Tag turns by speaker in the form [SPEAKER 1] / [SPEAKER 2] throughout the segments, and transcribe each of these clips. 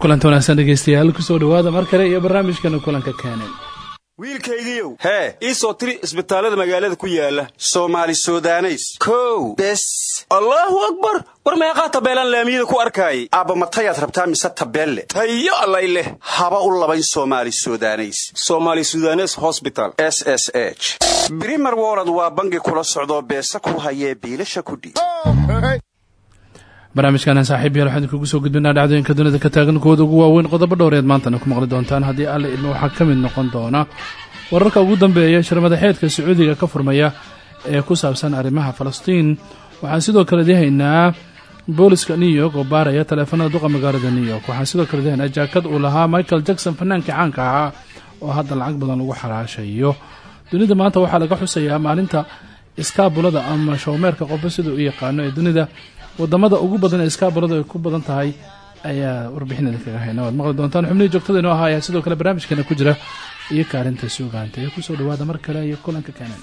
[SPEAKER 1] kulanti wanaagsan dhegeystayaal ku soo dhawaada mar kale iyo barnaamijkana kulanka
[SPEAKER 2] wiilkaygiiow hee ii soo tiri isbitaallada magaalada ku yaalla soomaali sudaneys. Kow. Bes. Allaahu akbar. War meeqaa tabeelaan laamiyada ku arkaayay aabba matayaad rabtaa mise tabeelle? Tayo allay leh. Haba u labayn somaali sudaneys. Somaali sudanes hosbital s s h. Brimer wolod waa bangi kula socdoo beesa ku hayee biilasha kudhiib
[SPEAKER 1] barnaamijkaana saaxiib yaal waxaan idinkugu soo gudbinaa dhacdooyinka dunida ka taagan kuwooda ugu waaweyn qodobo dhowreed maantana ku maqli doontaan haddii alle idmo waxaa ka mid noqon doona wararka ugu dambeeya shirmadaxeedka sacuudiga ka furmaya ee ku saabsan arrimaha falastiin. Waxaan sidoo kale dihaynaa booliska new york oo baaraya taleefanada duqa magaalada new york. Waxaan sidoo kale dihaynaa jaakad uu lahaa michael jackson fanaankii caanka ahaa oo hadda lacag badan lagu xaraashayo dunida maanta waxaa laga xusayaa maalinta iskaabulada ama showmeerka qofba sida u yaqaano ee dunida. Wadamada ugu badan ee iskaabaladu ay ku badan tahay ayaa warbixin idinkaga hayna. Waad maqli doontaan xubnihii joogtada inoo ahaa ayaa sidoo kale barnaamijkeena ku jira iyo kaalinta suugaanta ee ku soo dhawaada mar kale iyo kulanka keenan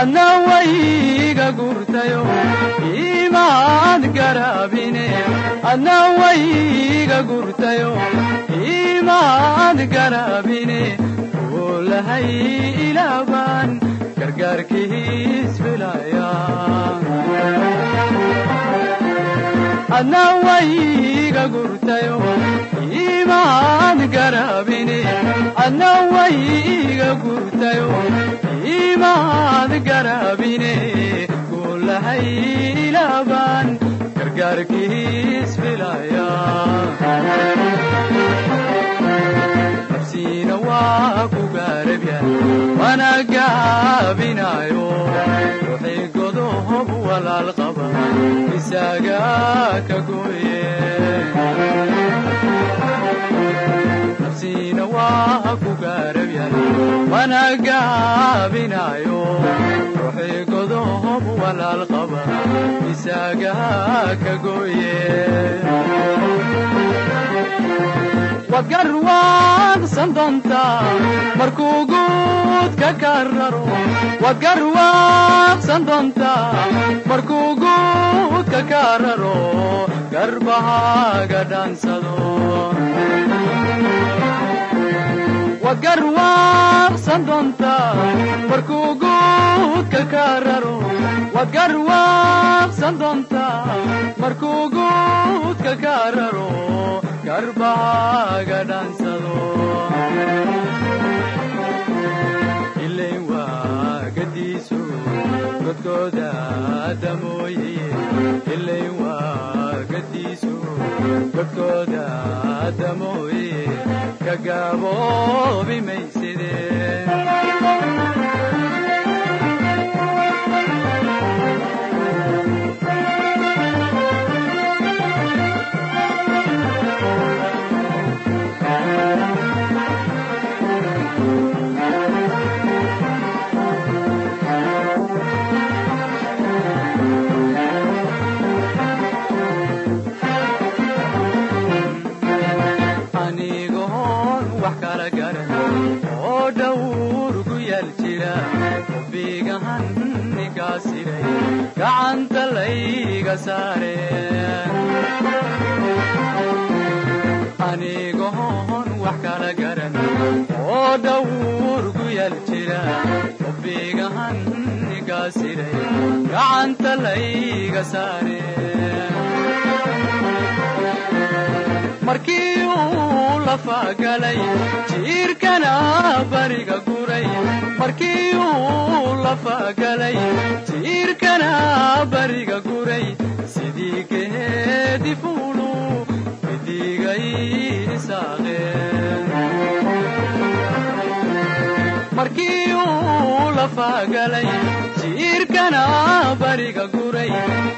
[SPEAKER 3] adna wayga gurtayo imaad garaabine adna wayga gurtayo imaad garaabine oolahay ilaabaan gargaarkiis filaya adna wayga gurtayo imaad garaabine adna wayga gurtayo imaad garaabine goolahay ilaabaan gargaarkiis filaya nafsiina waa ku gaarabya mana gaabinayo ruuxii godohob walaal qaba isaaga ka gooye nafsiina waa ku gaarabyahay mana gaabinayo ruuxii godohob walaal qaba isaaga ka gooye. Waad garwaaqsan doontaa markuu guudka ka raro waad garwaaqsan doontaa markuu guudka ka raro garbahaaga dhaansado waad garwaaqsan doontaa markuu guudka ka raro garbahaaga dhaansado waa gadiisu godkooda damooye ilayn waa gadiisu godkooda damooye ka gaaboobi mayside layga saare anigoon wax kala garan oo dhowr ku yaal jira xubbigahan igaasiray gacanta layga saare markii uu lafagalay jiirkana bariga guray. Markii uu lafagalay jiirkana bariga guray. Sidii geedi fuulu midigay isaaqeen jiirkana bariga guray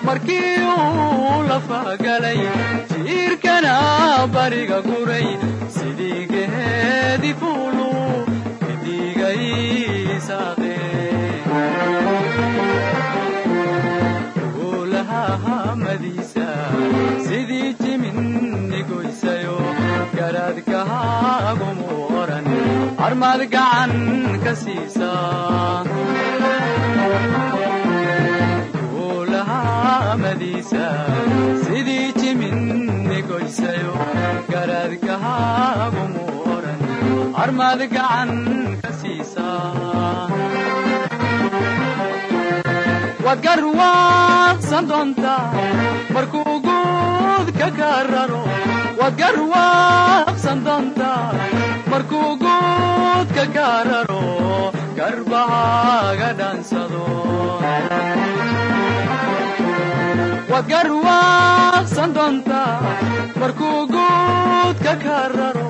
[SPEAKER 3] markii uu lafagalay jiirkana bariga guray sidii geedi fuulu midigay oran armaad gacan ka uulahamadiisa sidii jiminnigoysayo garaadkahaagumu oran armaad gacan ka siisa waad garwaaqsan doontaa markuu guudka ka raro waad garwaaqsan markuu guudka ka raro garbahaaga dhaansado waad garwaaqsan doontaa markuu guudka ka raro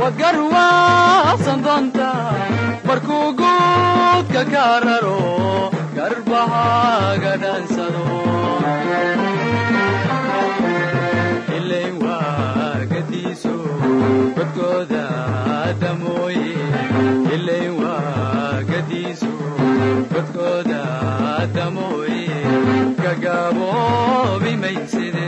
[SPEAKER 3] waad garwaaqsan doontaa markuu guudka ka raro garbahaaga dhaansado ilayn waa gadiiso godkooda damooye ilayn waa gadiiso godkooda damooye gagaboobi mayside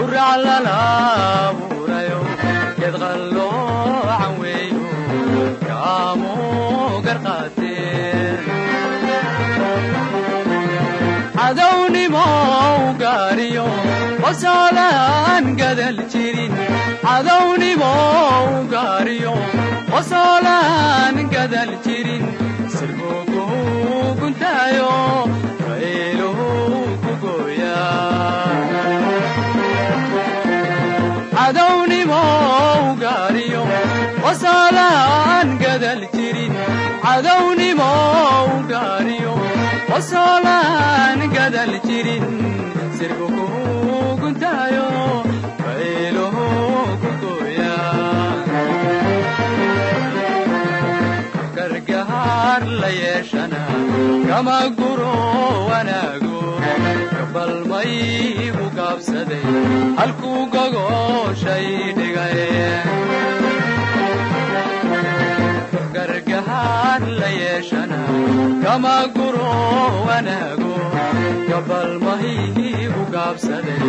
[SPEAKER 3] uraclalaabuurayo idqalloocan weeyo kaamuu garqaatee qosoolaan gadal jirin cadownimow gaariyo qosoolaan gadal jirin sirbuuguu guntaayo fayluhu ku qosoolaan gadal jirin cadownimow gaariyo qosoolaan gadal jirin sirbuuguu yeeshana kama guro wanaago gabalmaygu gaabsaday halkuu gogoshay dhigay gargahaar la yeeshana kama guro wanaago gabalmahiigu gaabsaday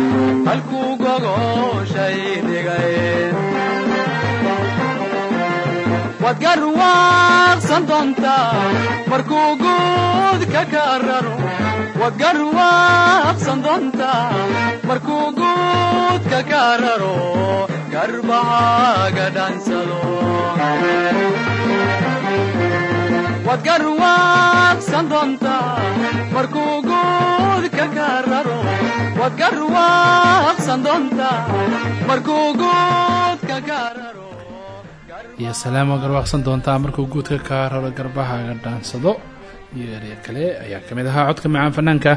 [SPEAKER 3] halkuu gogoshay dhigay garwaaqsan doontaa markuu guudka ka raro waad garwaaqsan doontaa markuu guudka ka raro garbahaaga dhaansado. Waad garwaaqsan doontaa markuu guudka ka raro waad garwaaqsan doontaa markuu guudka ka raro
[SPEAKER 1] iyo salaam oo garwaaqsan doontaa markuu guudka kaa raro garbahaaga dhaansado. Iyo ereya kale ayaa ka mid ahaa codka macaan fanaanka.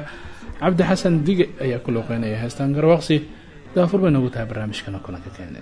[SPEAKER 1] Cabdi xasan dige ayaa ku looqeynaya heestaan garwaaqsi. Daafur bay noogu tahay barnaamijkana kulanka keene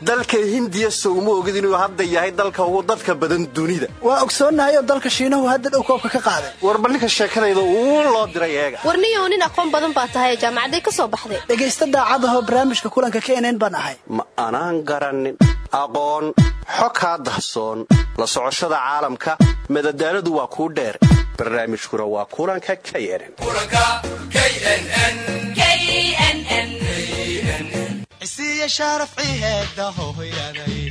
[SPEAKER 2] dalka hindiya sowma ogid inuu hadda yahay dalka ugu dadka badan dunida.
[SPEAKER 4] Waa ogsoonnahay oo dalka shiinahu hadda dhow koobka ka qaaday.
[SPEAKER 2] Warba ninka sheekadayda uu loo diray eega.
[SPEAKER 5] Warniyow nin aqoon badan baa tahay jaamacaday ka soo baxday.
[SPEAKER 4] Dhegaysta daacadahoo barnaamijka kulanka knn baan ahay.
[SPEAKER 2] Ma anaan garannin aqoon xo kaa dahsoon. La socoshada caalamka madadaaladu waa kuu dheer. Barnaamijkuna waa kulanka knn
[SPEAKER 6] isiya sharaf ciheeda hooyaday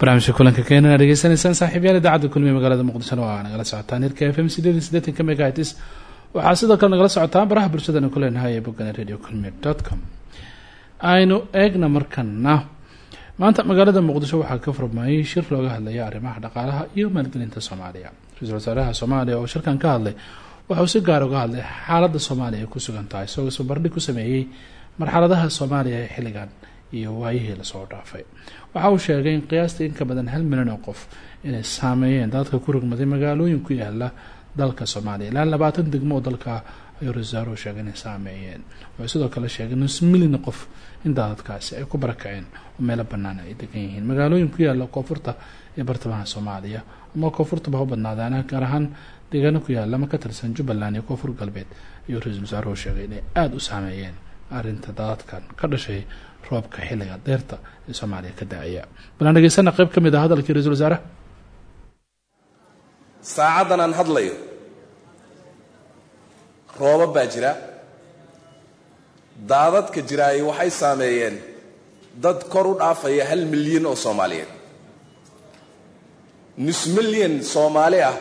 [SPEAKER 1] barnaamijka kulanka keenana dhegeysanaysaan saaxiibyaal idaacadda kulmiye magaalada muqdishona waa nagala socotaan hirka f m sideed iyo siddeetanka megahitis waxaa sidoo kale nagala socotaan baraha bulshadana ku leenahay ee boggana radio culmier dot com. Aynu eegna markana maanta magaalada muqdisho waxaa ka furmayay shir looga hadlaya arrimaha dhaqaalaha iyo maalgelinta soomaaliya. Ra'iisul wasaaraha soomaaliya oo shirkan ka hadlay waxa uu si gaar uga hadlay xaaladda soomaaliya ay ku sugan tahay isagoo isbarbardhig ku sameeyey marxaladaha soomaaliya ee xilligan iyo waayihii la soo dhaafay. Waxa uu sheegay in qiyaastii in ka badan hal milyan oo qof inay saameeyeen dadka ku rugmaday magaalooyin ku yaalla dalka soomaaliya. Ilaa labaatan degmo oo dalka ayuu wasaaruhu sheegay inay saameeyeen. Wuxuu sidoo kale sheegay nus milyan qof in daadadkaasi ay ku barakaceen oo meelo bannaan ay degan yihiin. Magaalooyin ku yaalla koonfurta ee bartamaha soomaaliya. Ama koonfurtaba u badnaadaan gaar ahaan deegaano ku yaalla ama ka tirsan jubbaland iyo koonfur galbeed ayuu ra'iisul wasaaruhu sheegay inay aada u saameeyeen arrinta daadadkan. Ka dhashay roobka xilliga deerta ee soomaaliya ka da'aya. Balaan dhegeysana ka mid ah hadalkii ra'isul wasaaraha
[SPEAKER 7] saacaddan aan hadlayo roobab baa jira. Daadadka jiraay waxay saameeyeen. Dad kor u dhaafaya hal milyan oo soomaaliyeed. Nus milyan soomaali ah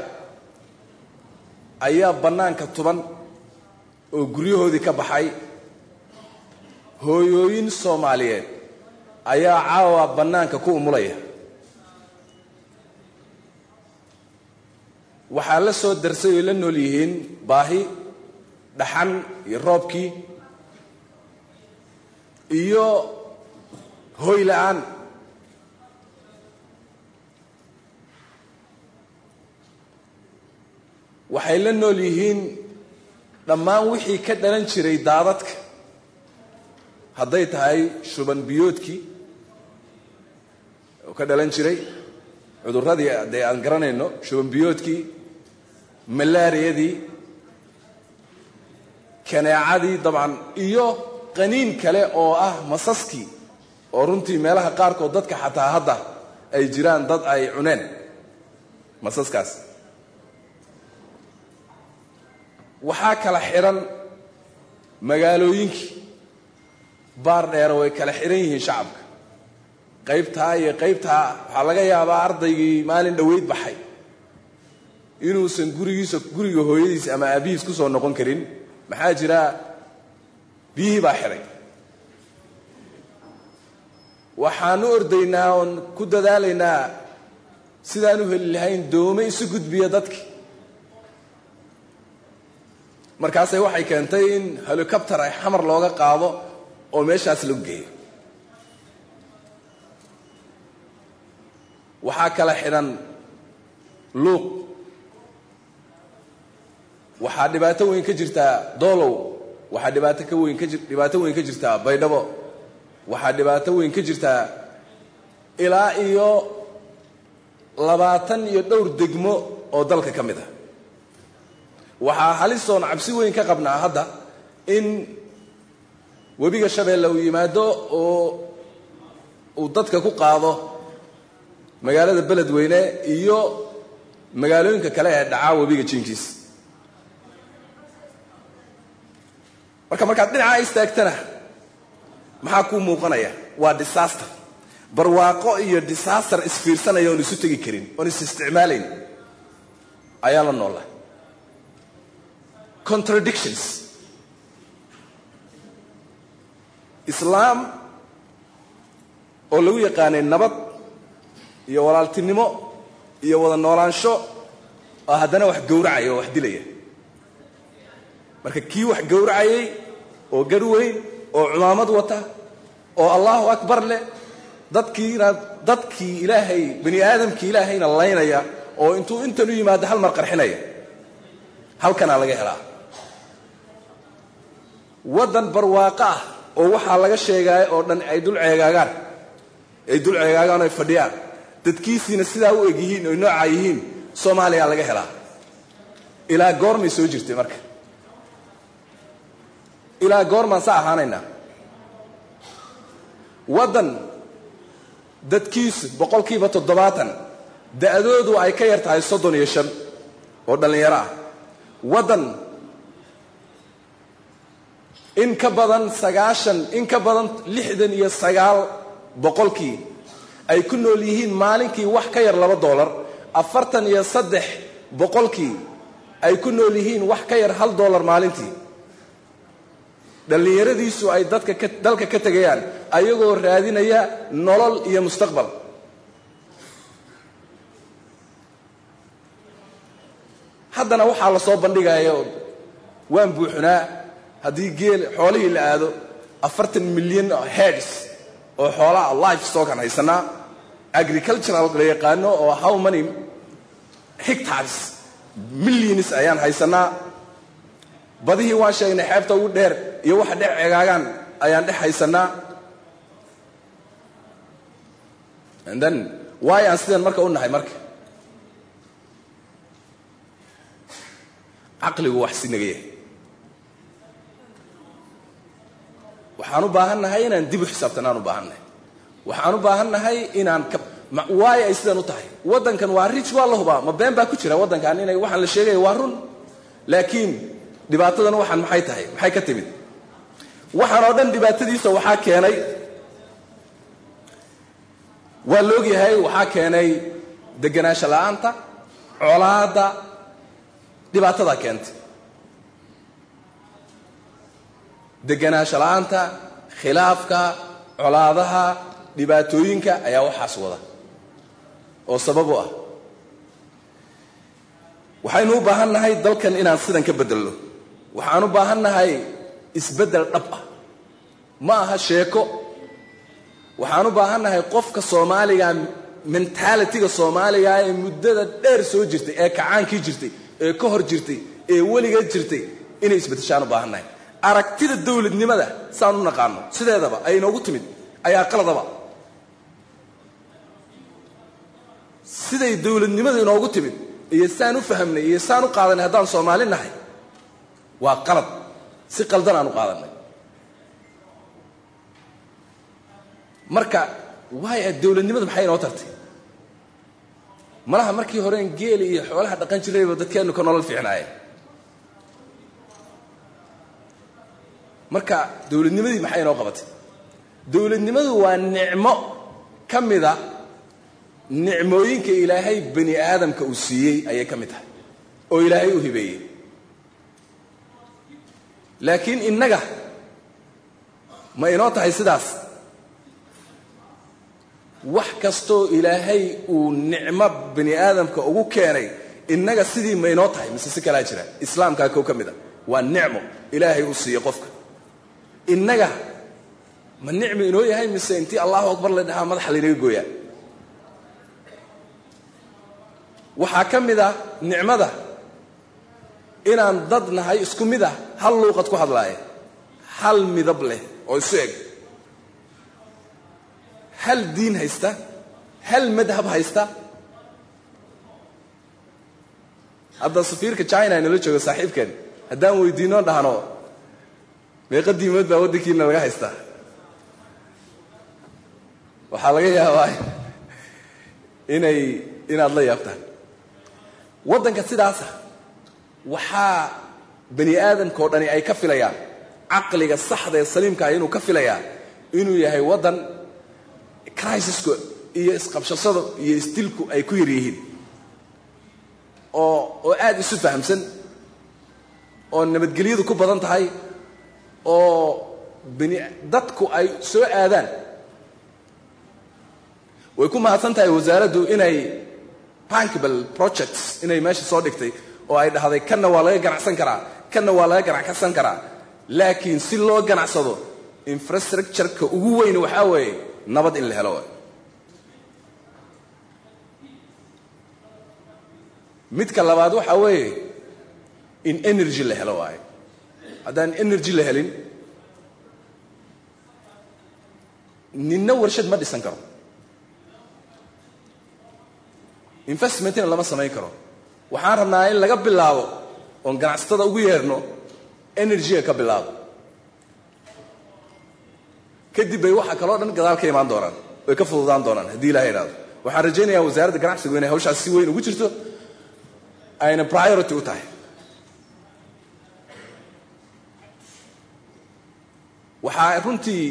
[SPEAKER 7] ayaa bannaanka tuban oo guryahoodii ka baxay. Hooyooyin soomaaliyeed ayaa caawa bannaanka ku umulaya. Waxaa la soo darsay oy la nool yihiin baahi dhaxan iyo roobkii iyo hoy la'aan. Waxay la nool yihiin dhammaan wixii ka dhalan jiray daadadka. Hadday tahay shuban biyoodkii oo ka dhalan jiray. Cudurradii dee aan garanayno shuban biyoodkii malaariyadii kaneecadii dabcan iyo qaniin kale oo ah masaskii oo runtii meelaha qaarkood dadka xataa hadda ay jiraan dad ay cuneen. Masaskaas. Waxaa kala xidhan magaalooyinkii. Baar dheera way kala xidhan yihiin shacabka. Qaybtaa iyo qaybtaa waxaa laga yaabaa ardaygii maalin dhoweyd baxay. Inuusan gurigiisa guriga hooyadiis ama aabihiis ku soo noqon karin maxaa jira? Biyihii baa xidhay waxaan u ordaynaa oon ku dadaalaynaa sidaan u heli lahayn doome isu gudbiya dadki. Markaasay waxay keentay in helicopter ay xamar looga qaado oo meeshaas lagu geeyo. Waxaa kala xidhan luuq waxaa dhibaato weyn ka jirtaa doolow. Waxaa dhibaato ka weyn dhibaato weyn ka jirtaa baydhabo. Waxaa dhibaato weyn ka jirtaa ilaa iyo labaatan iyo dhowr degmo oo dalka ka mid ah. Waxaa halisoon cabsi weyn ka qabnaa hadda in webiga shabeelle uu yimaado oo uu dadka ku qaado magaalada beledweyne iyo magaalooyinka kale ee dhacaa webiga jinkiisa marka markaad dhinacaa istaagtana maxaa kuu muuqanaya? Waa disaster. Barwaaqo iyo disaster isfiirsanaya oon isu tegi karin oon is isticmaalayn. Ayaan la noollahay contradictions. Islaam oo lagu yaqaanay nabad iyo walaaltinimo iyo wada noolaansho oo haddana wax gowracaya oo wax dilaya marka kii wax gowracayay oo gar weyn oo cumaamad wata oo allahu akbar leh dadkiina dadkii ilaahay bani aadamkii ilaahayna laynaya oo intuu intan u yimaado hal mar qarxinaya halkanaa laga helaa. Waddan barwaaqo ah oo waxaa laga sheegaya oo dhan ay dul ceegaagaan ay dul ceegaagaan oo ay fadhiyaan. Dadkiisiina sidaa u eg yihiin oy noocaa yihiin soomaaliyaa laga helaa. Ilaa goormay soo jirtay marka ilaa goormaan saa ahaanaynaa waddan dadkiisu boqolkiiba toddobaatan da'doodu ay ka yar tahay soddon iyo shan oo dhallinyaro ah. Waddan in ka badan sagaashan in ka badan lixdan iyo sagaal boqolkii ay ku nool yihiin maalinkii wax ka yar laba dollar afartan iyo saddex boqolkii ay ku nool yihiin wax ka yar hal dollar maalintii dhallinyaradiisu ay dalka ka tegayaan ayagoo raadinaya nolol iyo mustaqbal. Haddana waxaa la soo bandhigaya waan buuxnaa haddii geel xoolihii la aado afartan milyan heads oo xoolaha life stockan haysanaa agricultural la yaqaano oo how many hectares millions ayaan haysanaa badihii waan sheegnay xeebta ugu dheer iyo waxa dhex cegaagaan ayaan dhex haysanaa then waay aan sidan marka u nahay marka? Caqligu wax si naga yahay. Waxaan u baahan nahay inaan dib u xisaabtanaan u baahan nahay. Waxaan u baahan nahay inaan ka waayo ay sidan u tahay? Waddankan waa rich waa la hubaa. Ma been baa ku jira waddankan? Inay waxaan la sheegaya waa run. Laakiin dhibaatadan waxaan maxay tahay? Maxay ka timid? Waxaan oo dhan dhibaatadiisa waxaa keenay waa la ogyahay waxaa keenay deganaansho la'aanta colaadda dhibaatadaa keentay. Deganaansho la'aanta khilaafka colaadaha dhibaatooyinka ayaa waxaas wada oo sabab u ah. Waxaynu u baahan nahay dalkan inaan sidan ka beddelno waxaan u baahan nahay isbeddel dhab ah. Ma aha sheeko. Waxaan u baahan nahay qofka soomaaliga mentaalitiga soomaaliga ee muddada dheer soo jirtay ee kacaankii jirtay ee ka hor jirtay ee weligeed jirtay inay isbeddeshaan u baahan nahay aragtida dawladnimada saan u naqaano sideedaba ay inoogu timid ayaa qaladaba. Siday dawladnimada inoogu timid iyo saan u fahamnay iyo saan u qaadanay haddaan soomaali nahay waa qalad. Si qaldan aan u qaadanay. Marka waaya dawladnimada maxay inoo tartay? Malaha markii horeen geeli iyo xoolaha dhaqan jirayba dadkeennu ka nolol fiicnaayeen marka dawladnimadii maxay inoo qabatay? Dawladnimadu waa nicmo ka mida nicmooyinka ilaahay bani aadamka uu siiyey ayay ka mid tahay oo ilaahay u hibeeyey laakiin innaga ma inoo tahay sidaas. Wax kastoo ilaahay uu nicmo bani aadamka ugu keenay innaga sidii ma inoo tahay mise si kalaa jira. Islaamkaa kow ka mid a waa nicmo ilaahay uu siiye qofka. Innaga ma nicmo inoo yahay mise intii allahu akbar la dhahaa madaxa laynaga gooyaa. Waxaa ka mid ah nicmada inaan dad nahay isku mid ah hal luuqad ku hadlaaya hal midab leh oo isu eg. Hal diin haysta hal madhab haysta. Hadda safiirka china inala joogo saaxiibkeen haddaan weydiinoo dhahno meeqa diimood baa waddankiina laga haystaa. Waxaa laga yaabaa inay inaad la yaabtaan. Waddanka sidaasa waxaa bani aadamka oo dhani ay ka filayaan. Caqliga saxda ee saliimkaa inuu ka filayaa inuu yahay waddan crisisku iyo isqabshasada iyo isdilku ay ku yar yihiin. Oo oo aada isu fahamsan oo nabadgelyadu ku badan tahay oo bini dadku ay soo aadaan. Way ku mahadsan tahay wasaaraddu inay bankable projects inay meesha soo dhigtay oo ay dhahday kanna waa laga ganacsan karaa kanna waa laga ganacsan karaa. Laakiin si loo ganacsado infrastructureka ugu weyn waxaa weeye nabad in la helo midka labaad waxaa weeye in energy la helo waayo haddaan energy la helin ninna warshad ma dhisan karo. Investmentina lama samayn karo waxaan rabnaa in laga bilaabo oon ganacsatada ugu yeerno energyga ka bilaabo. Kadib bay waxa kaloo dhan gadaal ka imaan doonaan way ka fududaan doonaan haddii ilaha idhaado waxaan rajaynayaa wasaaradda ganacsigu inay hawshaas si weyn ugu jirto ayna priority u tahay. Waxaa runtii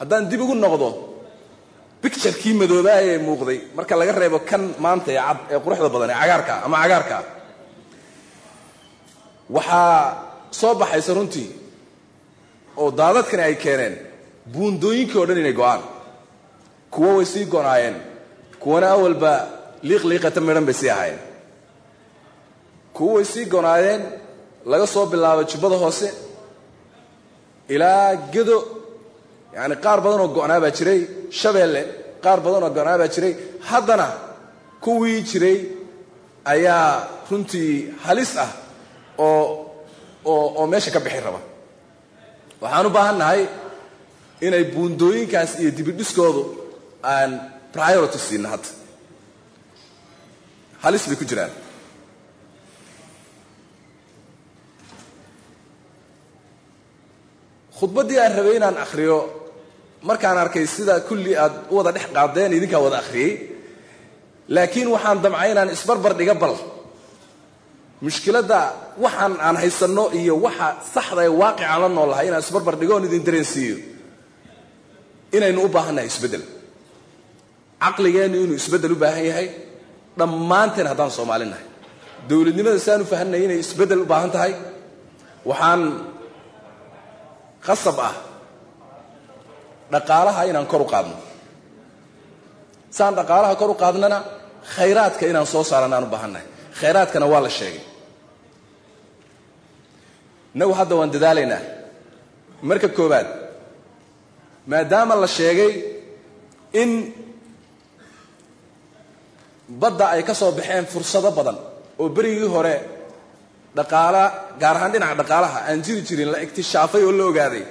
[SPEAKER 7] haddaan dib ugu noqdo bicturekii madoobaa ee muuqday marka laga reebo kan maanta ee cad ee quruxda badan ee cagaarka ama cagaarkaa waxaa soo baxaysa runtii oo daadadkani ay keeneen buundooyinkii o dhan inay go'aan. Kuwo way sii gonaayeen kuwana awalba liiqliiqata midhan bay sii ahaayeen. Kuwo way sii gonaayeen laga soo bilaabo jubbada hoose ilaa gedo yacani qaar badan oo go'naa baa jiray shabeelle qaar badan oo go'naa baa jiray. Haddana kuwii jiray ayaa runtii halis ah oo oo meesha ka bixi raba. Waxaan u baahan nahay inay buundooyinkaas iyo dibidhiskoodu aan priority siina hadda halis bay ku jiraan khudbaddii aan rabay inaan akhriyo markaan arkay sida kulli aad u wada dhex qaadeen idinkaa wada akhriyey. Laakiin waxaan damcay inaan isbarbar dhiga bal. Mushkiladda waxaan aan haysanno iyo waxa saxda ee waaqicaan la nool inaan isbarbar dhigo oon idin dareensiiyo. Inaynu u baahannahay isbeddel. Caqligeennu inuu isbeddel u baahan yahay dhammaanteen haddaan soomaali nahay dowladnimada siaan u fahannahay inay isbeddel u baahan tahay. Waxaan qasab ah dhaqaalaha inaan kor u qaadno. Saan dhaqaalaha kor u qaadnana khayraadka inaan soo saaran aan u baahannahay khayraadkana waa la sheegay. Innagu hadda waan dadaalaynaa. Marka koowaad maadaama la sheegay in badda ay ka soo baxeen fursado badan oo berigii hore dhaqaala gaar ahaan dhinaca dhaqaalaha aan jiri jirin la iktishaafay oo la ogaaday.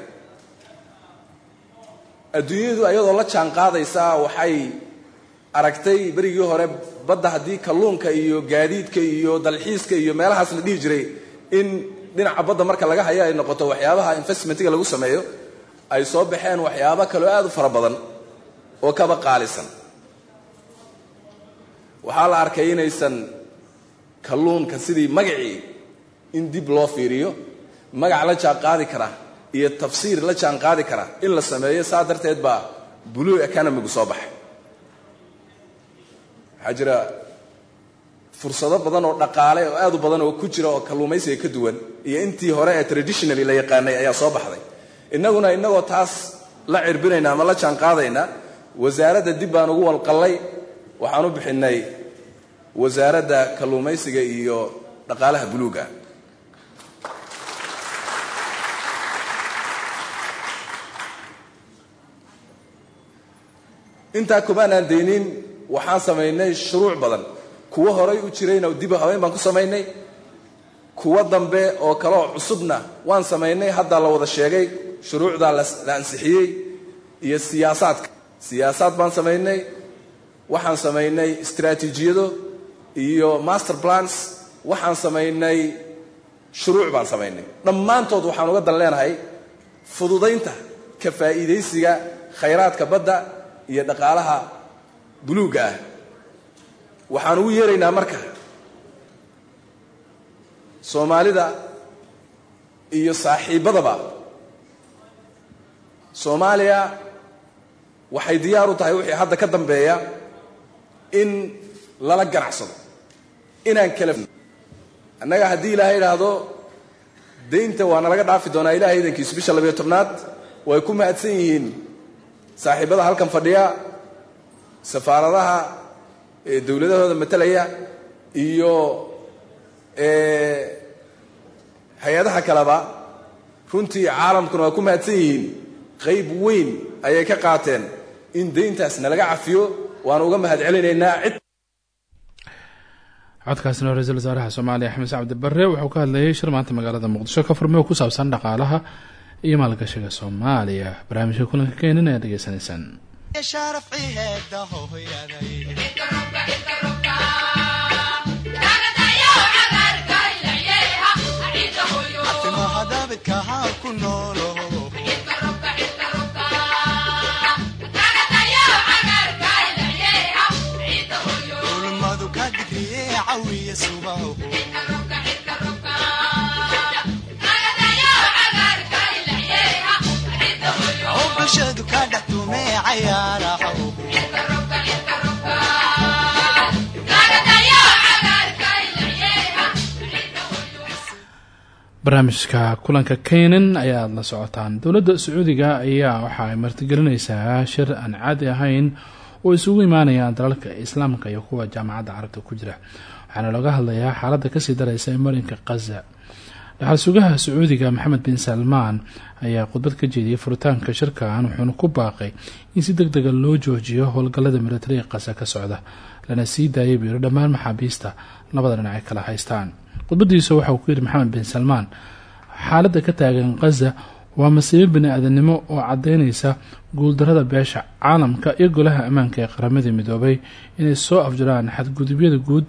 [SPEAKER 7] Adduunyadu ayadoo la jaan qaadaysaa waxay aragtay berigii hore badda haddii kalluunka iyo gaadiidka iyo dalxiiska iyo meelahaas la dhihi jiray in dhinaca badda marka laga hayo ay noqoto waxyaabaha investmentiga lagu sameeyo ay soo baxeen waxyaabo kaloo aad u fara badan oo kaba qaalisan. Waxaa la arkay inaysan kalluunka sidii magacii in dib loo fiiriyo magac la jaan qaadi kara iyo tafsiir la jaan qaadi kara in la sameeyo saa darteed baa blue economigu soo baxay. Waxaa jira fursado badan oo dhaqaale oo aad u badan oo ku jira oo kalluumaysiga ka duwan iyo intii hore ee traditionally la yaqaanay ayaa soo baxday. Innaguna innagoo taas la cirbinayna ama la jaan wasaaradda dib baan ugu walqallay. Waxaan u bixinnay wasaaradda kalluumaysiga iyo dhaqaalaha buluuga intaa kumaanaan daynin waxaan samaynay shuruuc badan. Kuwo horay u jirayna dib habeyn baan ku samaynay. Kuwo dambe oo kaleoo cusubna waan samaynay hadda la wada sheegay shuruucdaa la ansixiyey iyo siyaasaadka. Siyaasaad baan samaynay waxaan samaynay istraatiijiyado iyo master plans waxaan samaynay shuruuc baan samaynay. Dhammaantood waxaan uga dan leenahay fududaynta ka faa'iidaysiga khayraadka badda iyo dhaqaalaha buluugga ah. Waxaan ugu yeeraynaa marka soomaalida iyo saaxiibbadaba soomaaliya waxay diyaar u tahay wixii hadda ka dambeeya in lala ganacsado inaan kala annaga haddii ilaahay idhaahdo daynta waa nalaga dhaafi doonaa ilahay idankiisu bisha labiyo tobnaad way ku mahadsan yihiin saaxiibada halkan fadhiya safaaradaha dowladahooda matalaya iyo hay'adaha kaleba runtii caalamkuna waa ku mahadsan yihiin qayb weyn ayay ka qaateen in dayntaas nalaga cafiyo waanu uga mahad celinaynaa cid.
[SPEAKER 1] Codkaasina ra'iisul wasaaraha soomaaliya xamed cabdi bare wuxuu ka hadlayay shir maanta magaalada muqdisho ka furmay oo ku saabsan dhaqaalaha iyo maalgashiga soomaaliya. Barnaamijka kulanka keenin ayaa dhegeysanaysaan barnaamijka kulanka keenan ayaad la socotaan dowladda sacuudiga ayaa waxa ay martigelinaysaa shir aan caadi ahayn oo isugu imaanayaan dalalka islaamka iyo kuwa jaamacadda carabta ku jira waxaana looga hadlayaa xaaladda ka sii dareysa ee marinka khaza dhaxal sugaha sacuudiga maxamed bin salmaan ayaa khudbad ka jeediyey furitaanka shirkan wuxuuna ku baaqay in si deg dega loo joojiyo howlgallada milatariga khaza ka socda. Lana sii daayay buu yihi dhammaan maxaabiista labada dhinac ay kala haystaan. Khudbadiisa waxa uu ku yidhi maxamed bin salmaan xaaladda ka taagan khaza waa masiibo bini-aadanimo oo caddeynaysa guuldarada beesha caalamka iyo golaha ammaanka ee qaramada midoobay inay soo afjiraan xadgudubyada guud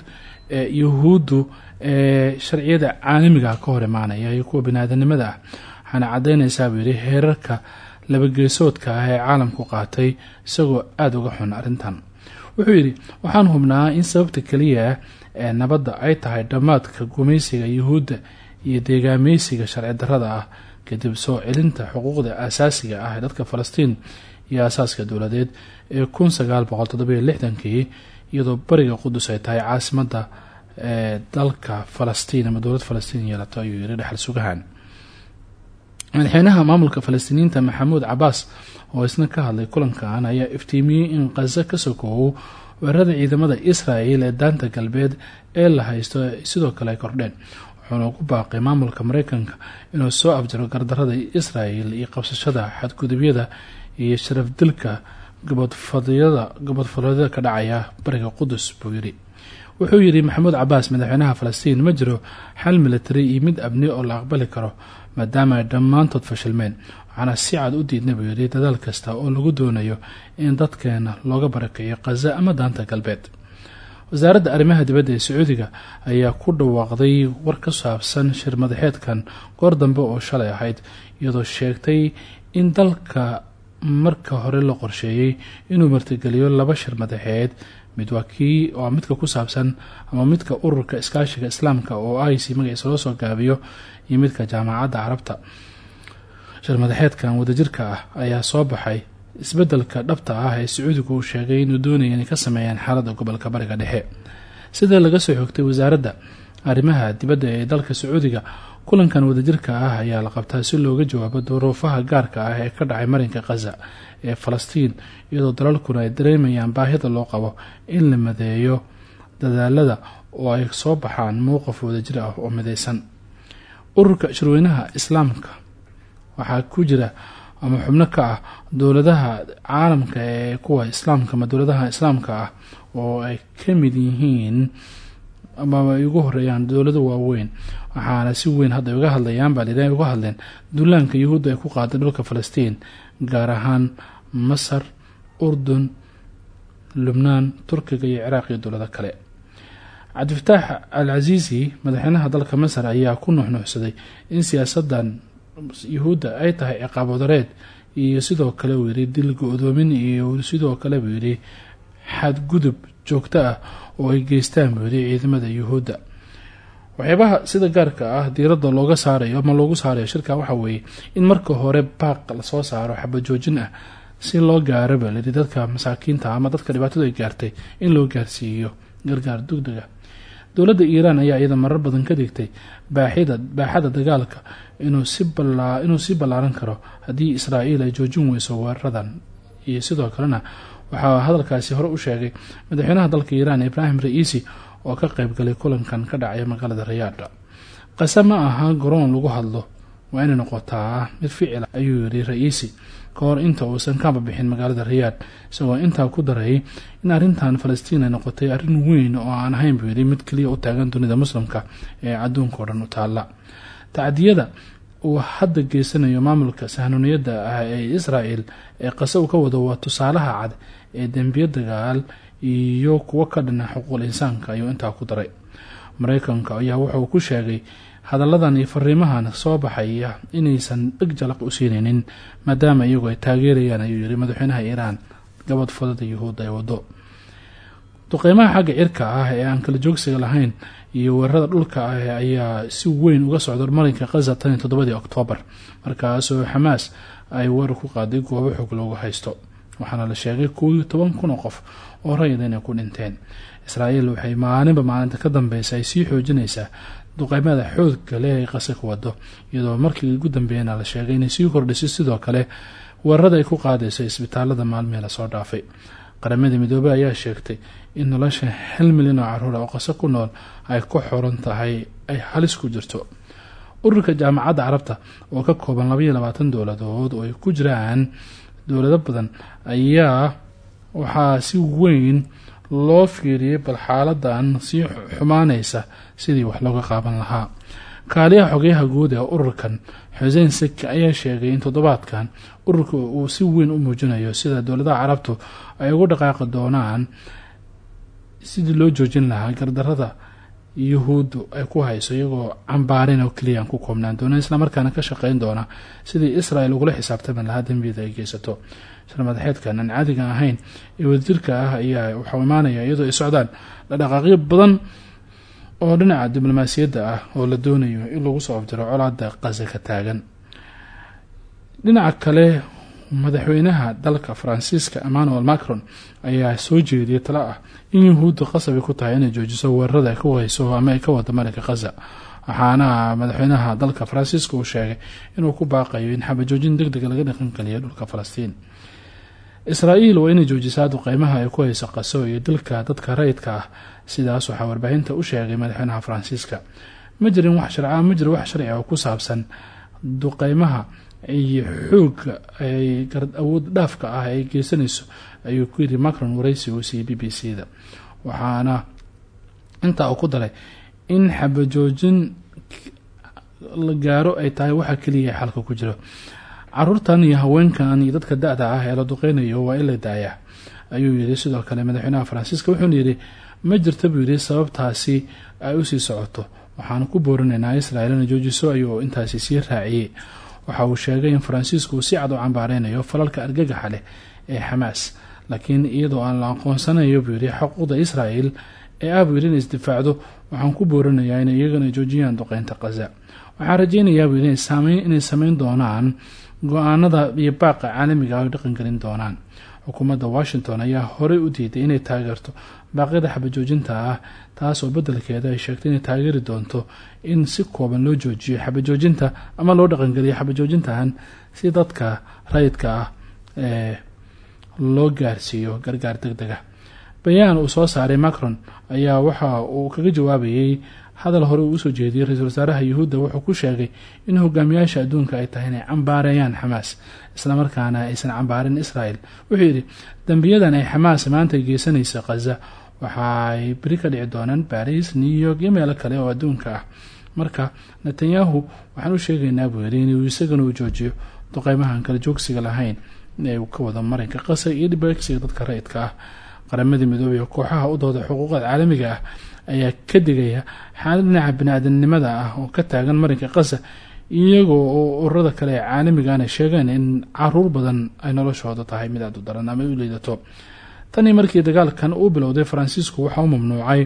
[SPEAKER 1] ee yuhuuddu ee sharciyada caalamiga ka hor imaanaya iyo kuwa bini-aadanimada ah. Waxaana caddeynaysaa buu heerarka labageesoodka ah ee caalamku qaatay isagoo aada uga xun arrintan. Wuxuu yidhi waxaan hubnaa in sababta keliya ee nabadda ay tahay dhammaadka gumaysiga yuhuudda iyo deegaameysiga sharci darrada ah kadib soo celinta xuquuqda aasaasiga ah ee dadka falastiin iyo aasaaska dowladeed ee kun sagaal boqol toddobiyo lixdankii iyadoo bariga qudus ay tahay caasimadda ee dalka falastiin ama dowlad falastiin yeelato ayuu yiri dhexal sugahan. Madaxweynaha maamulka falastiiniyiinta maxamuud cabaas oo isna ka hadlay kulankan ayaa iftiimiyey in khaza ka sokoowo weerarada ciidamada israel ee daanta galbeed ee la haysto sidoo kale ay kordheen. Wuxuuna ku baaqay maamulka mareykanka inuu soo afjaro gardarada israel iyo qabsashada xadgudubyada iyo sharafdilka gabadfadyada ka dhacaya bariga qudus buu yidhi wuxuu yidhi maxamuud cabaas madaxweynaha falastiin ma jiro xal militari iyo mid abni oo la aqbali karo maadaama ay dhammaantood fashilmeen. Waxaana si cad u diidna buu yidhi dadaal kasta oo lagu doonayo in dadkeena looga barakiciyo khaza ama daanta galbeed. Wasaaradda arrimaha dibadda ee sacuudiga ayaa ku dhawaaqday war ka saabsan shir madaxeedkan goor dambe oo shalay ahayd iyadoo sheegtay in dalka marka hore la qorsheeyey inuu martigeliyo laba shir madaxeed mid waa kii midka ku saabsan ama midka ururka iskaashiga islaamka oo ic magaciisa loo soo gaabiyo iyo midka jaamacadda carabta. Shir madaxeedkan wadajirka ah ayaa soo baxay isbeddelka dhabta ah ee sacuudigu uu sheegay inuu doonaya inay ka sameeyaan xaaladda gobolka bariga dhexe. Sida laga soo xogtay wasaaradda? Arrimaha dibadda ee dalka sacuudiga kulankan wadajirka ah ayaa la qabtaa si looga jawaabo duruufaha gaarka ah ee ka dhacay marinka khaza ee falastiin iyadoo dalalkuna ay dareemayaan baahida loo qabo in la madeeyo dadaalada oo ay soo baxaan mowqaf wadajir ah oo mideysan ururka shirweynaha islaamka waxaa ku jira ama xubno ka ah dowladaha caalamka ee kuwa islaamka ama dowladaha islaamka ah oo ay ka mid yihiin ama ay ugu horeeyaan dowlado waaweyn. Waxaana si weyn hadda uga hadlayaan baa lida uga hadleen duulaanka yuhuudda ay ku qaaday dhulka falastiin gaar ahaan masar urdun lubnaan turkiga iyo ciraaq iyo dowlado kale. Cabdifataax al casiisi madaxweynaha dalka masar ayaa ku nuuxnuuxsaday in siyaasadan yuhuudda ay tahay ciqaab wadareed iyo sidoo kale uu yidhi dil go-doomin iyo sidoo kale buu yidhi xadgudub joogto ah oo ay geystaan buu ciidamada yuhuudda. Waxyaabaha sida gaarka ah diiradda looga saarayo ama loogu saarayo shirka waxa weeye in marka hore baaq la soo saaro xabad joojin ah si loo gaaro baa layidhi dadka masaakiinta ama dadka dhibaatadu ay gaartay in loo gaarsiiyo gargaar dugdega dowladda iiraan ayaa iyada marar badan ka baaxida baaxada dagaalka inuu si ballaaran karo haddii israa'iil ay joojin weyso weeraradan iyo sidoo kalena waxaa hadalkaasi hore u sheegay madaxweynaha dalka iiraan ibraahim ra'iisi oo ka qayb galay kulankan ka dhacaya magaalada rayaadha qase ma aha garoon lagu hadlo waa inay noqotaa mid ficila ayuu yidhi ra'iisi ka hor inta uusan kaba bixin magaalada rayaad isagoo intaa ku darayay in arrintan falastiin ay noqotay arrin weyn oo aan ahayn buu mid kaliya u taagan dunida muslimka ee adduunka oo dhan u taalla. Tacdiyada uu hadda geysanayo maamulka sahnuuniyadda ah ee israel ee qase uu ka wado waa tusaalaha cad ee dembiyo dagaal iyo kuwo ka dhana xuquuqul insaanka ayuu intaa ku daray. Mareykanka ayaa wuxuu ku sheegay hadalladan iyo fariimahan soo baxaya inaysan dheg jalaq u siinaynin maadaama iyagu ay taageerayaan ayuu yihi madaxweynaha iiraan gabad fudada yuhuudda ee wado duqeymaha xagga cirka ah ee aan kala joogsiga lahayn iyo weerarada dhulka ah ayaa si weyn uga socda marinka khaza tan iyo toddobadii oktoobar markaasoo xamaas ay weerar ku qaaday goobo xog loogu haysto waxaana la sheegay kow iyo toban kun oo qof oo rayid inay ku dhinteen. Israa'iil waxay maalinba maalinta ka dambeysa ay sii xoojinaysaa duqeymada xoogga leh ay qase ka wado iyadoo markii ugu dambeeyana la sheegay inay sii kordhisay sidoo kale weerarada ay ku qaadayso isbitaalada maalmihii la soo dhaafay. Qaramadii midoobey ayaa sheegtay in nolosha hal milyan oo caruura oo qase ku nool ay ku xoran tahay ay halis ku jirto. Ururka jaamacadda carabta oo ka kooban labaiyo labaatan dowladood oo ay ku jiraan dowlado badan ayaa waxaa si weyn loo fiiriyay bal xaaladan sii xumaanaysa sidii wax looga qaaban lahaa. Kaaliyaha xogeyaha guud ee ururkan xuseen seki ayaa sheegay in toddobaadkan ururka uu si weyn u muujinayo sida dowladaha carabtu ay ugu dhaqaaqi doonaan sidii loo joojin lahaa gardarada yuhuuddu ay ku hayso iyagoo cambaarin oo keliya aan ku koobnaan doona islamarkaana ka shaqeyn doona sidii israel ugula xisaabtami lahaa dembiyada ay geysato. Sharmadaxeedkan aan caadiga ahayn ee wadajirka ah ayaa waxau imaanaya iyadoo ay socdaan dhaqaaqyo badan oo dhinaca diblomaasiyadda ah oo la doonayo in lagu soo afjiro colaada qase ka taagan. Dhinaca kale madaxweynaha dalka faransiiska emmanuel macron ayaa soo jeediyay talo ah in yuhuudda qasabay ku tahay inay joojiso weerarada ay ku hayso ama ay ka wada marinka khaza waxaana madaxweynaha dalka faransiiska uu sheegay inuu ku baaqayo in xabajoojin deg dega laga dhaqan geliya dhulka falastiin. Israa'iil waa inay joojisaa duqeymaha ay ku hayso qaso iyo dilka dadka rayidka ah sidaas waxaa warbaahinta u sheegay madaxweynaha faransiiska ma jirin wax sharca ma jiro wax sharci oo ku saabsan duqeymaha iyo xooga awood dhaafka ah ay geysanayso ayuu ku yidhi macron waraysi uu siiyey b b c da waxaana intaa uu ku daray in xabajoojin la gaaro ay tahay waxa keliya xalka ku jiro caruurtan iyo haweenkan iyo dadka da-da ah ee la duqeynayo waa in la daayaa. Ayuu yidhi sidoo kale madaxweynaha faransiiska wuxuuna yidhi ma jirta buu yidhi sababtaasi ay u sii socoto. Waxaanu ku boorinaynaa israel inay joojiso ayuu intaasi sii raaciyey waxa uu sheegay in faransiisku uu si cad u cambaareynayo falalka argagaxa leh ee xamaas laakiin iyadoo aan la aqoonsanayo buu yidhi xuquuqda israel ee ah buu yidhi inay isdifaacdo. Waxaan ku boorinayaa in iyagana joojiyaan duqeynta kaza waxaan rajeynayaa buu yidhi inay sameyn doonaan go'aanada iyo baaqa caalamiga ay dhaqangelin doonaan xukuumadda washington ayaa horey u diiday inay taageerto baaqyada xabajoojinta ah taasoo beddelkeeda ay sheegtay inay taageeri doonto in si kooban loo joojiyo xabajoojinta ama loo dhaqangeliyo xabajoojintan si dadka rayidka ah ee loo gaarsiiyo gargaar deg deg ah bayaan uu soo saaray macron ayaa waxa uu kaga jawaabayay hadal hore uu u soo jeediyey ra'iisul wasaaraha yuhuudda wuxuu ku sheegay in hogaamiyaasha adduunka ay tahay inay cambaareeyaan xamaas islamarkaana aysan cambaarin israel wuxuu yidhi dembiyadan ay xamaas maanta geysanaysa khaza waxaay beri ka dhici doonaan baris new york iyo meelo kale oo adduunka ah. Marka netanyahu waxaan u sheegaynaa buu yidhi isagana uu joojiyo duqeymahan kala joogsiga lahayn ee ka wada marinka qasa iyo dhibegsiga dadka rayidka ah. Qaramadii midoobey kooxaha u dooda xuquuqda caalamiga ah ayaa ka digaya xaalad dhinaca bini-aadamnimada ah oo ka taagan marinka qasa iyagoo oo ururada kale ee caalamigaana sheegeen in carruur badan ay noloshooda tahay mid aad u daran ama u liidato tanii markii dagaalkan uu bilowday faransiisku waxaa u mamnuucay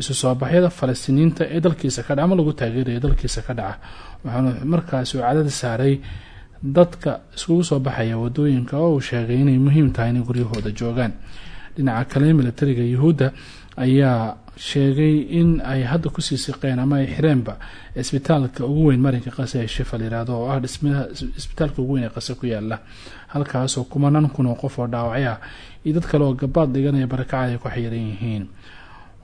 [SPEAKER 1] isu soo baxyada falastiiniyiinta ee dalkiisa ka dhaca ama lagu taageeraya dalkiisa ka dhaca. Waxaana markaasi uu cadada saaray dadka iskugu soo baxaya waddooyinka oo uu sheegay inay muhiim tahay inay guryahooda joogaan. Dhinaca kale militariga yuhuudda ayaa sheegay in ay hadda ku sii siqeen ama ay xireenba isbitaalka ugu weyn marinka qase ee shifa la yihahdo oo ah isbitaalka ugu weyn ee qase ku yaalla halkaasoo kumanaan kun oo qof oo dhaawacya iyo dad kale oo gabaad dhiganaya barakacad ay ku xayiran yihiin.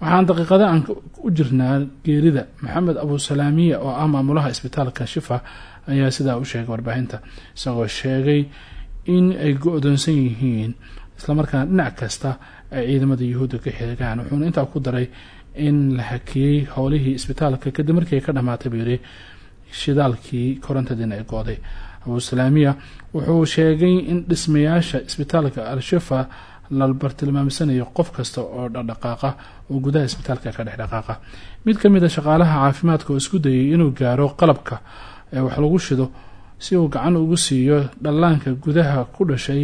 [SPEAKER 1] Waxaan daqiiqada aan u jirnaa geerida maxamed abusalaamiya oo ah maamulaha isbitaalka shifa ayaa sidaa u sheegay warbaahinta isagoo sheegay in ay go-doonsan yihiin islamarkaana dhinac kasta ay ciidamada yuhuudda ka xirigaan wuxuuna intaa ku daray in la hakiyey howlihii isbitaalka kadib markii ka dhamaatay buu yidhi shidaalkii korontadiina ay go-day abusalaamiya wuxuu sheegay in dhismayaasha isbitaalka al-shifa la bartilmaamsanayo qof kasta oo dhaqdhaqaaqa oo gudaha isbitaalka ka dhex dhaqaaqa mid ka mid a shaqaalaha caafimaadka oo isku dayay inuu gaaro qalabka ee wax lagu shido si uu gacan ugu siiyo dhallaanka gudaha ku dhashay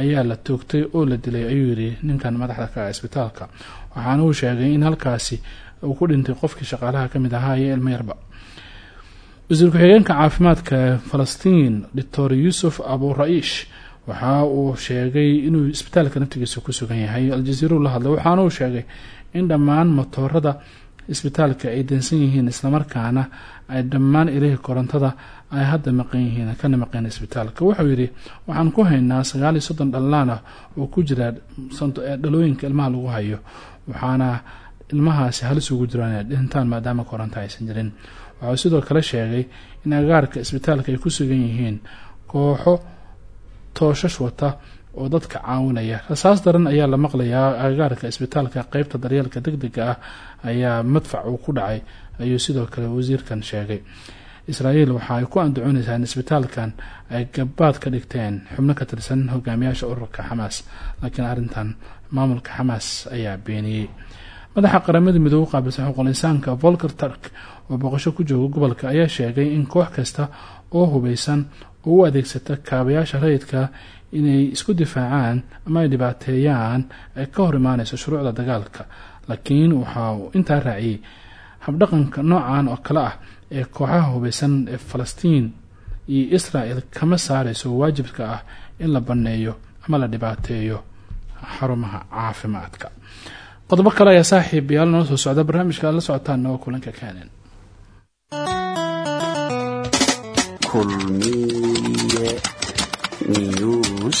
[SPEAKER 1] ayaa la toogtay oo la dilay ayuu yidhi ninkan madaxda ka ah isbitaalka. Waxaana uu sheegay in halkaasi uu ku dhintay qofkii shaqaalaha ka mid ahaa iyo ilmo yarba. Wasiir ku-xigeenka caafimaadka falastiin doctor yuusuf abu-ra-iish waxa uu sheegay inuu isbitaalka naftigiisa ku sugan yahay. Aljaziiru la hadlay waxaana uu sheegay in dhammaan motoorada isbitaalka ay dansan yihiin islamarkaana ay dhammaan ilihii korontada ay hadda maqan yihiin kana maqan isbitaalka. Wuxuu yidhi waxaan ku haynaa sagaal iyo soddon dhallaan ah oo ku jira dhalooyinka ilmaha lagu hayo waxaana ilmahaasi halis ugu jiraan dhintaan maadaama koronto aysan jirin. Waxuu sidoo kale sheegay in agaarka isbitaalka ay ku sugan yihiin kooxo tooshash wata oo dadka caawinaya. Rasaas daran ayaa la maqlayaa agagaarka isbitaalka qeybta daryeelka deg dega ah ayaa madfac uu ku dhacay ayuu sidoo kale wasiirkan sheegay israa'iil waxa ay ku andacoonaysaa in isbitaalkan ay gabaad ka dhigteen xubno ka tirsan hogaamiyaasha ururka xamaas. Laakiin arrintan maamulka xamaas ayaa beeniyey. Madaxa qaramada midoobe qaabilsan xuquuqul insaanka volker turk oo boqosho ku jooga gobolka ayaa sheegay in koox kasta oo hubeysan oo u adeegsata kaabayaasha rayidka inay isku difaacaan ama ay dhibaateeyaan ay ka hor imaaneyso shuruucda dagaalka. Laakiin waxa uu intaa raaciyey habdhaqanka noocan oo kale ah ee kooxaha hubeysan ee falastiin iyo israel kama saareyso waajibka ah in la banneeyo ama la dhibaateeyo xarumaha caafimaadka. Qodobo kale ayaa saaxiib yaal noo soo socda barnaamijka la socotaan oo kulanka kaanen
[SPEAKER 8] kulmiye news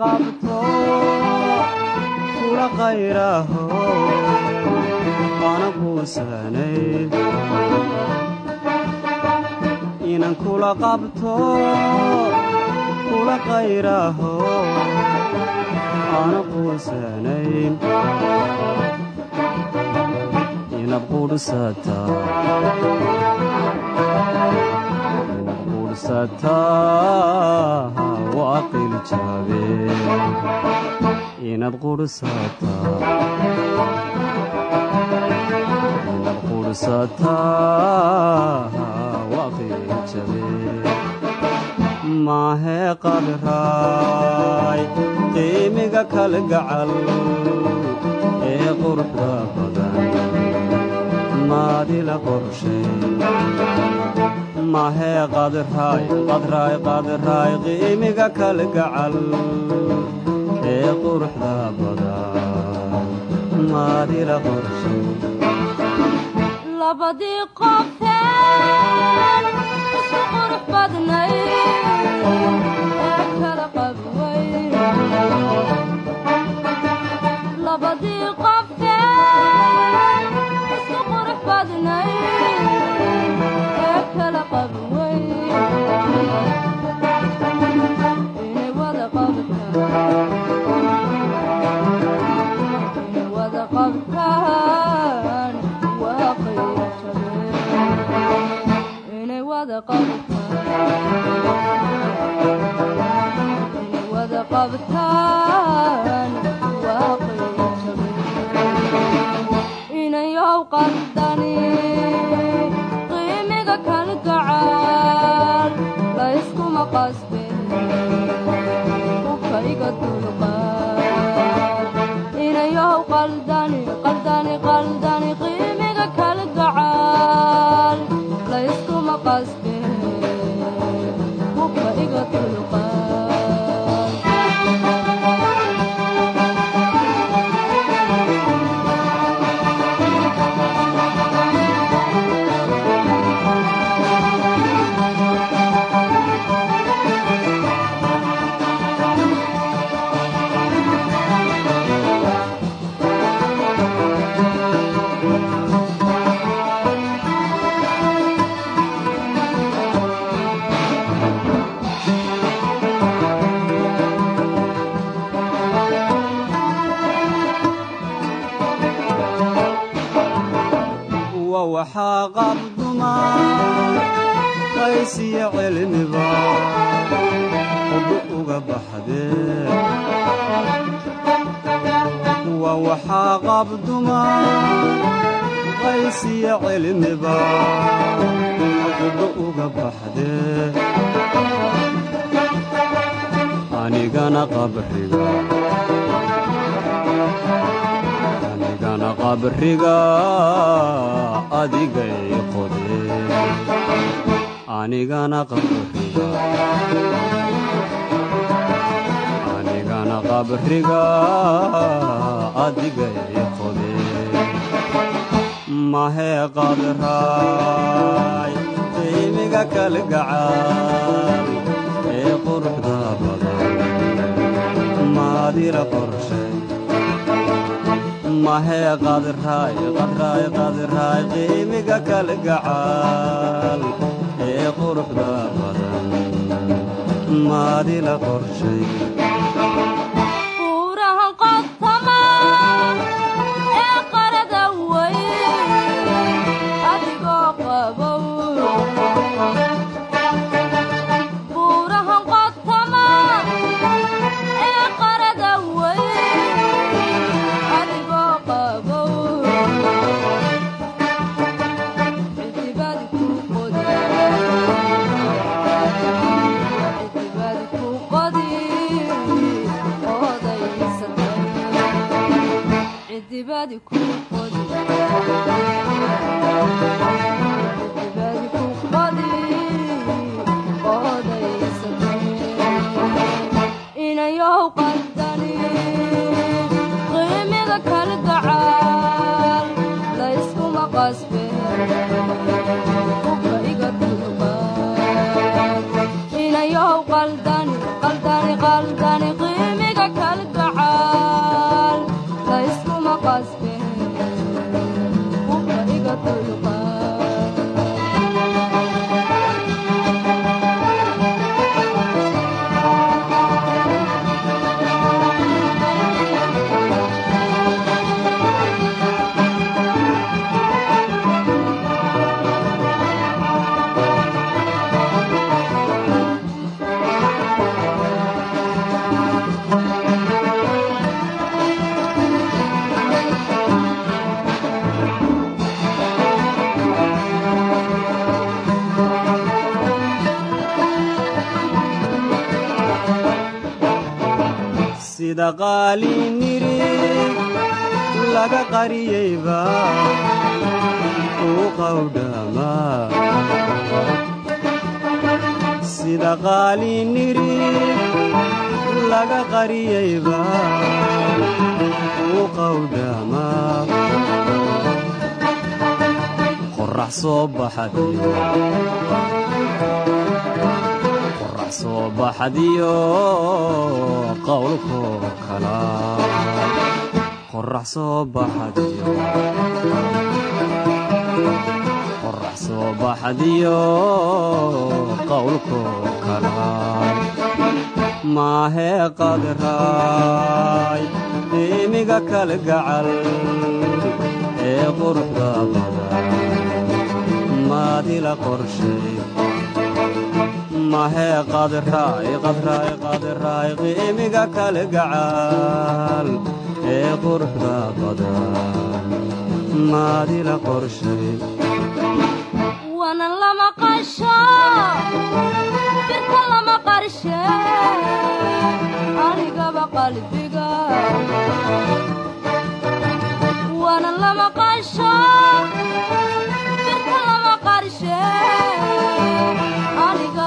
[SPEAKER 9] qabto kula qayraaho ana kuusanay inaan kula qabto kula qayraaho ana kuusanayn inab qudhsataa inab qudhsataa jaabe inaad qudhsataa inaad qudhsataa waaqil jabe maahee qadraay qiimiga kalgacal ee quruxda badan maadila qorshay mahee qadraay qiimiga kalgacal ee quruxda badan maadila qorshay
[SPEAKER 10] qaldani qiimiga kalgacaal qasbe ukayga
[SPEAKER 9] qaysiyo cilmiba ugu uga baxdee anigana qabriga anigana qabriga adigay qodee anigana qabriga anigana qabriga adigay qodee mahee qadraay qiimiga kalgacaal ee quruxda badan maadila qorshay mahee qadraay qadraay qadraay qiimiga kalgacaal ee quruxda badan maadila qorshay sida qaaliniri laga qariyeyba uu qawdhama sida qaaliniri laga qariyeyba uu qawdhama qorax soo baxadiyo qorax soo baxadiyo qowlkoo kala. Qorax soo baxadiyo qowlkoo kala. Maahee qadraay qiimiga kalgacal ee quruxda badan. Maadila qorshay
[SPEAKER 3] mahee qadraay qiimiga kale gacaal ee quruxda badan maadila qorshay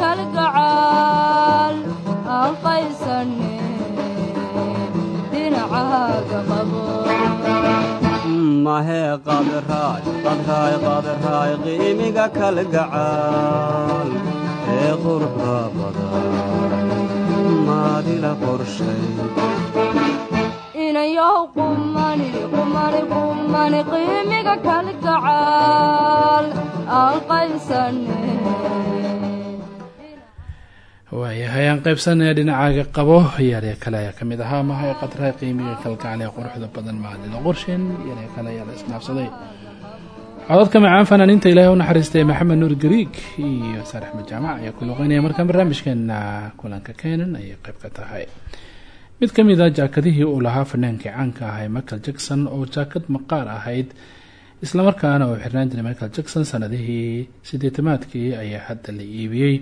[SPEAKER 10] kalgacaal aan qaysane dhinacaaga qabo
[SPEAKER 3] mahee qadraay qadraay qadraay qiimiga kale gacaal ee quruxda badan maadila qorshay
[SPEAKER 10] inayow qumani qumani qumani qiimiga kalgacaal aan qaysane
[SPEAKER 1] waayahay aan qaybsanaya dhinacaaga qabo yaarya kale ayaa ka mid ahaa mahay qadraay qiimiga kalgacal ee quruxda badan maadila qorshen yarya kale ayaa la isnaafsaday. Codadka macaan fanaaniinta ilaahay u naxariistay maxamed nuur gariig iyo saar axmed jaamac ayaa ku luqeynaya markaan barnaamijkeena kulanka keenan ayay qayb ka tahay. Mid ka mid a jaakadihii uu lahaa fanaankii caanka ahay michael jackson oo jaakad maqaar ahayd islamarkaana uu xirnaan jiray michael jackson sanadihii sideetamaadkii ayaa hadda la iibiyey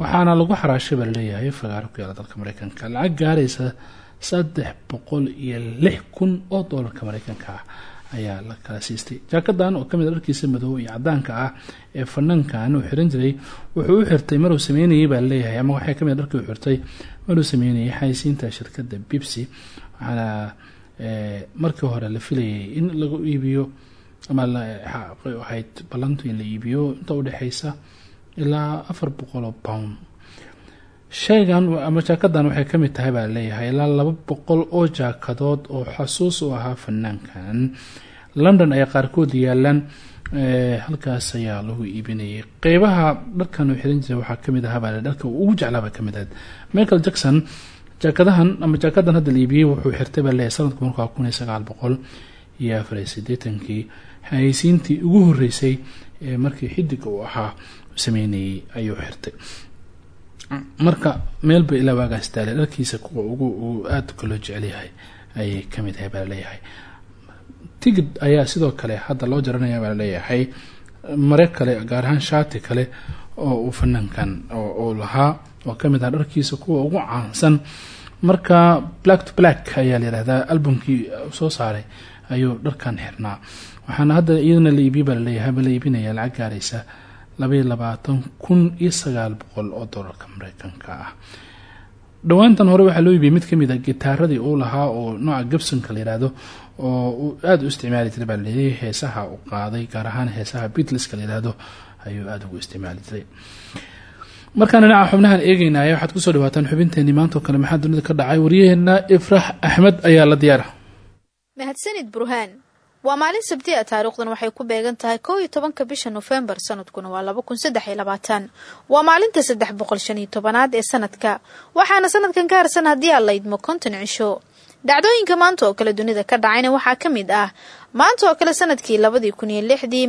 [SPEAKER 1] waxaana lagu xaraashay baa la leeyahay fagaaro ku yaalla dalka mareykanka lacag gaaraysa saddex boqol iyo lix kun oo doolarka mareykanka ah ayaa la kala siistay. Jaakadan oo ka mid a dharkiisa madow iyo cadaanka ah ee fanaankan uu xiran jiray wuxuu u xirtay maruu sameynayay baa la leeyahay ama waxay ka mid dharkii u xirtay maruu sameynayay xaysiinta shirkada bibsi. Waxaana markii hore la filayay in lagu iibiyo ama ahayd ballantu in la iibiyo. Inta udhexeysa ilaa afar boqol oo pound. Shaygan ama jaakadan waxay ka mid tahay baa la leeyahay ilaa laba boqol oo jaakadood oo xasuus u ahaa fanaankan. London ayaa qaarkood yaalaan halkaas ayaa lagu iibinayay. Qeybaha dharkan uu xiran jiray waxaa ka mid ahaa baa dharka ugu jeclaaba ka mid ahayd michael jackson jaakadahan ama jaakadan hadda la iibiyey wuxuu xirtay baa leeyahay sanadku markaa kun iyo sagaal boqol iyo afar iyo sideetankii haysiintii ugu horeysay ee markii xidiga uu ahaa sameynayay ayuu xirtay. Marka meelba ilaa waagaas taalay dharkiisa kuwa ugu uu aada kaloo jecelyahay ayay ka mid ahay baa la leeyahay tigid ayaa sidoo kale hadda loo jaranaya baa la leeyahay mare kale gaar ahaan shaati kale oo uu fanaankan uu lahaa oo ka mid ah dharkiisa kuwa ugu caansan. Marka black to black ayaa layihahdaa albumkii soo saaray ayuu dharkan xirnaa. Waxaana hadda iyadana la iibiye baa la leeyahay iibinaya lacag gaaraysa labaiyo labaatan kun iyo sagaal boqol oo doolarka mareykanka ah. Dhowaantan hore waxaa loo iibiyey mid ka mid a gitaaradii uu lahaa oo nooca gibsonka la yihahdo oo uu u isticmaali jiray baa la leeyahay heesaha uu qaaday gaar ahaan heesaha beatleska la yihahdo ayuu aada ugu isticmaali jiray. Markaan dhinaca xubnahan eegeynaya waxaad ku soo dhawaataan xubinteenii maantao kale maxaa dunida ka dhacay? Waryaheena ifrax axmed ayaa la diyaara
[SPEAKER 11] mahadsanid burhaan waa maalin sabti a taariikhdan waxay ku beegan tahay kow iyo tobanka bisha nofembar sanadkuna waa laba kun maalinta saddex boqol tobanaad ee sanadka. Waxaana sanadkan ka harsan haddii aad laydmo konton cisho. Dhacdooyinka maanta oo kale dunida ka dhacayna waxaa ka mid ah. Maanta oo kale sannadkii labadii kun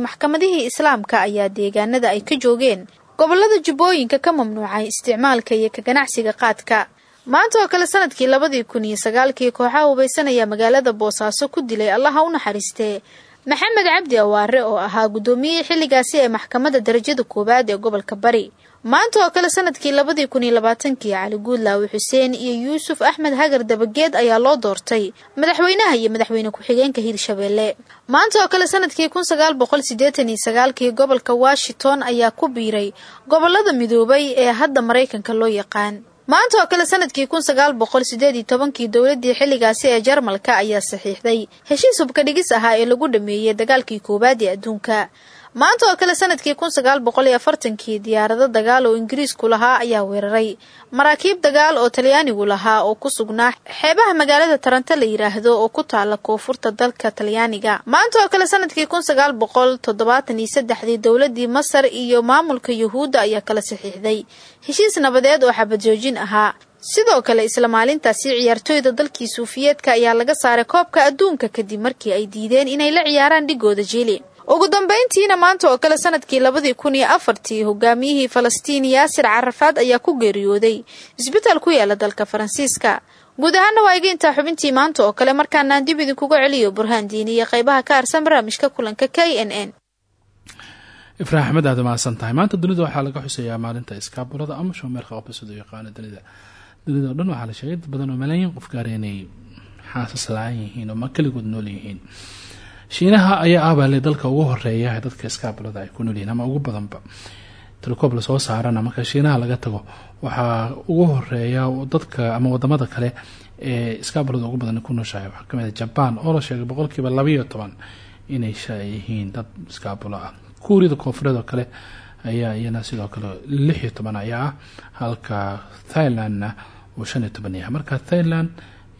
[SPEAKER 11] maxkamadihii islaamka ayaa deegaanada ay ka joogeen. Gobolada jubbooyinka ka mamnuucay isticmaalka iyo ka ganacsiga qaadka maanta oo kale sannadkii labadii kun iyo sagaalkii kooxaha hubaysanaya magaalada boosaaso ku dilay allaha u naxariistee maxamed cabdi awaare oo ahaa guddoomiyihii xilligaasi ee maxkamadda darajada koowaad ee gobolka bari. Maanta oo kale sannadkii labadii kun iyo labaatankii cali guudlaawi xuseen iyo yuusuf axmed hagar dabageed ayaa loo doortay madaxweynaha iyo madaxweyne ku-xigeenka hirshabeelle maanta oo kale sannadkii kun sagaal boqol siddeetan iyo sagaalkii gobolka washington ayaa ku biiray gobollada midoobay ee hadda maraykanka loo yaqaan maanta oo kale sannadkii kun sagaal boqol sideed iyo tobankii dowladii xilligaasi ee jarmalka ayaa saxiixday. Heshiis hubka dhigis ahaa ee lagu dhameeyey dagaalkii koowaad ee adduunka maanta oo kale sannadkii kun sagaal boqol iyo afartankii diyaarado dagaal oo ingiriisku lahaa ayaa weeraray. Maraakiib dagaal oo talyaanigu lahaa oo ku sugnaa xeebaha magaalada taranto la yiraahdo oo ku taala koonfurta dalka talyaaniga. Maanta oo kale sannadkii kun sagaal boqol toddobaatan iyo saddexdii dowladii masar iyo maamulka yuhuudda ayaa kala saxiixday. Heshiis nabadeed oo xabadjoojin ahaa. Sidoo kale isla maalintaasi ciyaartooyda dalkii suufiyeedka ayaa laga saaray koobka adduunka kadib markii ay diideen inay la ciyaaraan dhigooda jili ugu dambayntiina maanta oo kale sannadkii labadii kun iyo afartii hogaamiyihii falastiin yaasir carafaad ayaa ku geeriyooday isbitaal ku yaalla dalka faransiiska. Guud ahaana waa iga xubintii maanta oo kale markaanaan dib idinkuga celiyo burhaan diini iyo qaybaha ka harsan barnaamijka kulanka k n n.
[SPEAKER 1] Ifraax axmed aad mahadsan tahay. Maanta dunida waxaa laga xuseeyaa maalinta iskaabulada ama shoomeerka qofka siduu yaqaano dunida. Dunida o dhan waxaa la sheegay dad badan oo malaayiin qof gaara inay xaasas la'aan yihiin oo ma nool yihiin shiinaha ayaa aabale dalka ugu horreeya ee dadka iskaabulada ay ku noolyihiin ama ugu badanba. Tirkoob la soo saarana marka shiinaha laga tago waxaa ugu horreeya dadka ama waddamada kale ee iskaabulada ugu badan ku nooshahay waxaa ka mid a jabaan oo la sheegay boqolkiiba labayo toban inay yihiin dad iskaabulo ah. Kuuriyada koonfureed oo kale ayaa iyana sidoo kale lix iyo toban ayaa ah halka thailandna uu shan toban yahay. Marka thailand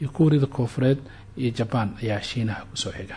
[SPEAKER 1] iyo kuuriyada koonfureed iyo jabaan ayaa shiinaha ku soo xiga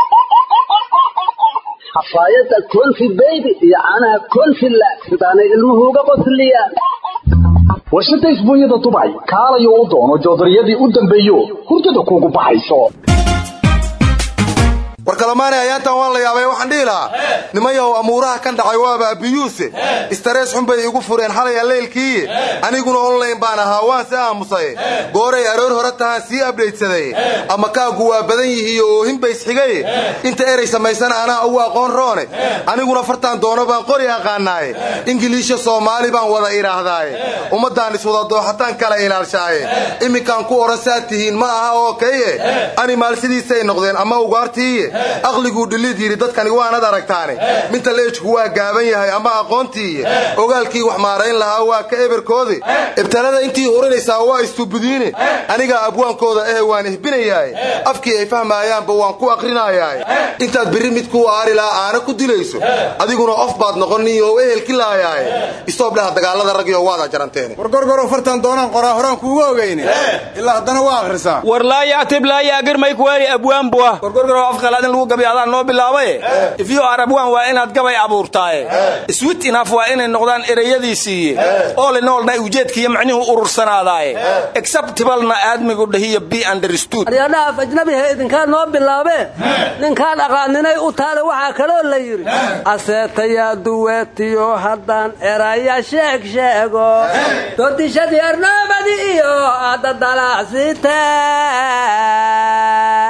[SPEAKER 12] xafaayadda konfi beybi iyo caanaha konfi laag sidaanay ilmuhu uga qosliyaan
[SPEAKER 13] warshadda isbuunyada dubay kaalayo u doono joodariyadii u dambeeyo hurdada kuugu baxayso
[SPEAKER 14] war kalamaane ayaantan waan la yaabay waxaan dhihi lahaa nimayahow amuuraha kan dhacay waaba abiyuuse. Istarees xun bay igu fureen xalaya leylkiiye aniguna onlayn baan ahaa waan si aamusaye gooray aroor hore tahaan sii abdhaydsaday ama kaagu waa badan yihiiyo oohin baysxigaye inta erey samaysana anaa ugu aqoon roone. Aniguna fartaan doono baan qori aqaanaaye ingiliisha soomaali baan wada idhaahdaaye ummaddaan iswada dooxataan kala ilaalshaaye iminkaan ku odhan saad tihiin ma aha oo kaye animaal sidiisay noqdeen ama ugaartiiye aqliguu dhilid yidhi dadkani waanad aragtaane. Minta leejku waa gaaban yahay ama aqoontiiye ogaalkii wax maarayn lahaa waa ka eberkoodi ibtalada intii hurinaysaa waa istubudiine. Anigaa abwaankooda ehe waan ihbinayaaye afkii ay fahmaayaanba waan ku aqrinayaaye intaad birri mid ku aari laha aana ku dilayso. Adiguna of baad noqoniyo ehelki laayaaye istoobdhaha dagaalada ragyo waada jaranteen
[SPEAKER 15] wargorgoro fartan doonaan qoraa horaan kuuga ogayne. Ilaa haddana waa akhrisaa.
[SPEAKER 2] War laa yactib laa yaagirmay afqalaad in lagu gabay adaan noo bilaabaye ifyo arabwaan waa inaad gabay abuurtaaye. Swit inaf waa inay noqdaan ereyadiisiiye oole noolna ujeedkiiyo macnuhu urursanaadaaye exceptibalna aadmigu dhahiyo b understood.
[SPEAKER 12] Aryadhaaf ajnabiha idinkaa noo bilaabeen ninkaan aqaaninay u taale waxaa kaloo la yidhi. Aseetayaa duweetiyo haddaan eraya sheeg sheego. Dodishadii arnoomadi iyo adadalacsite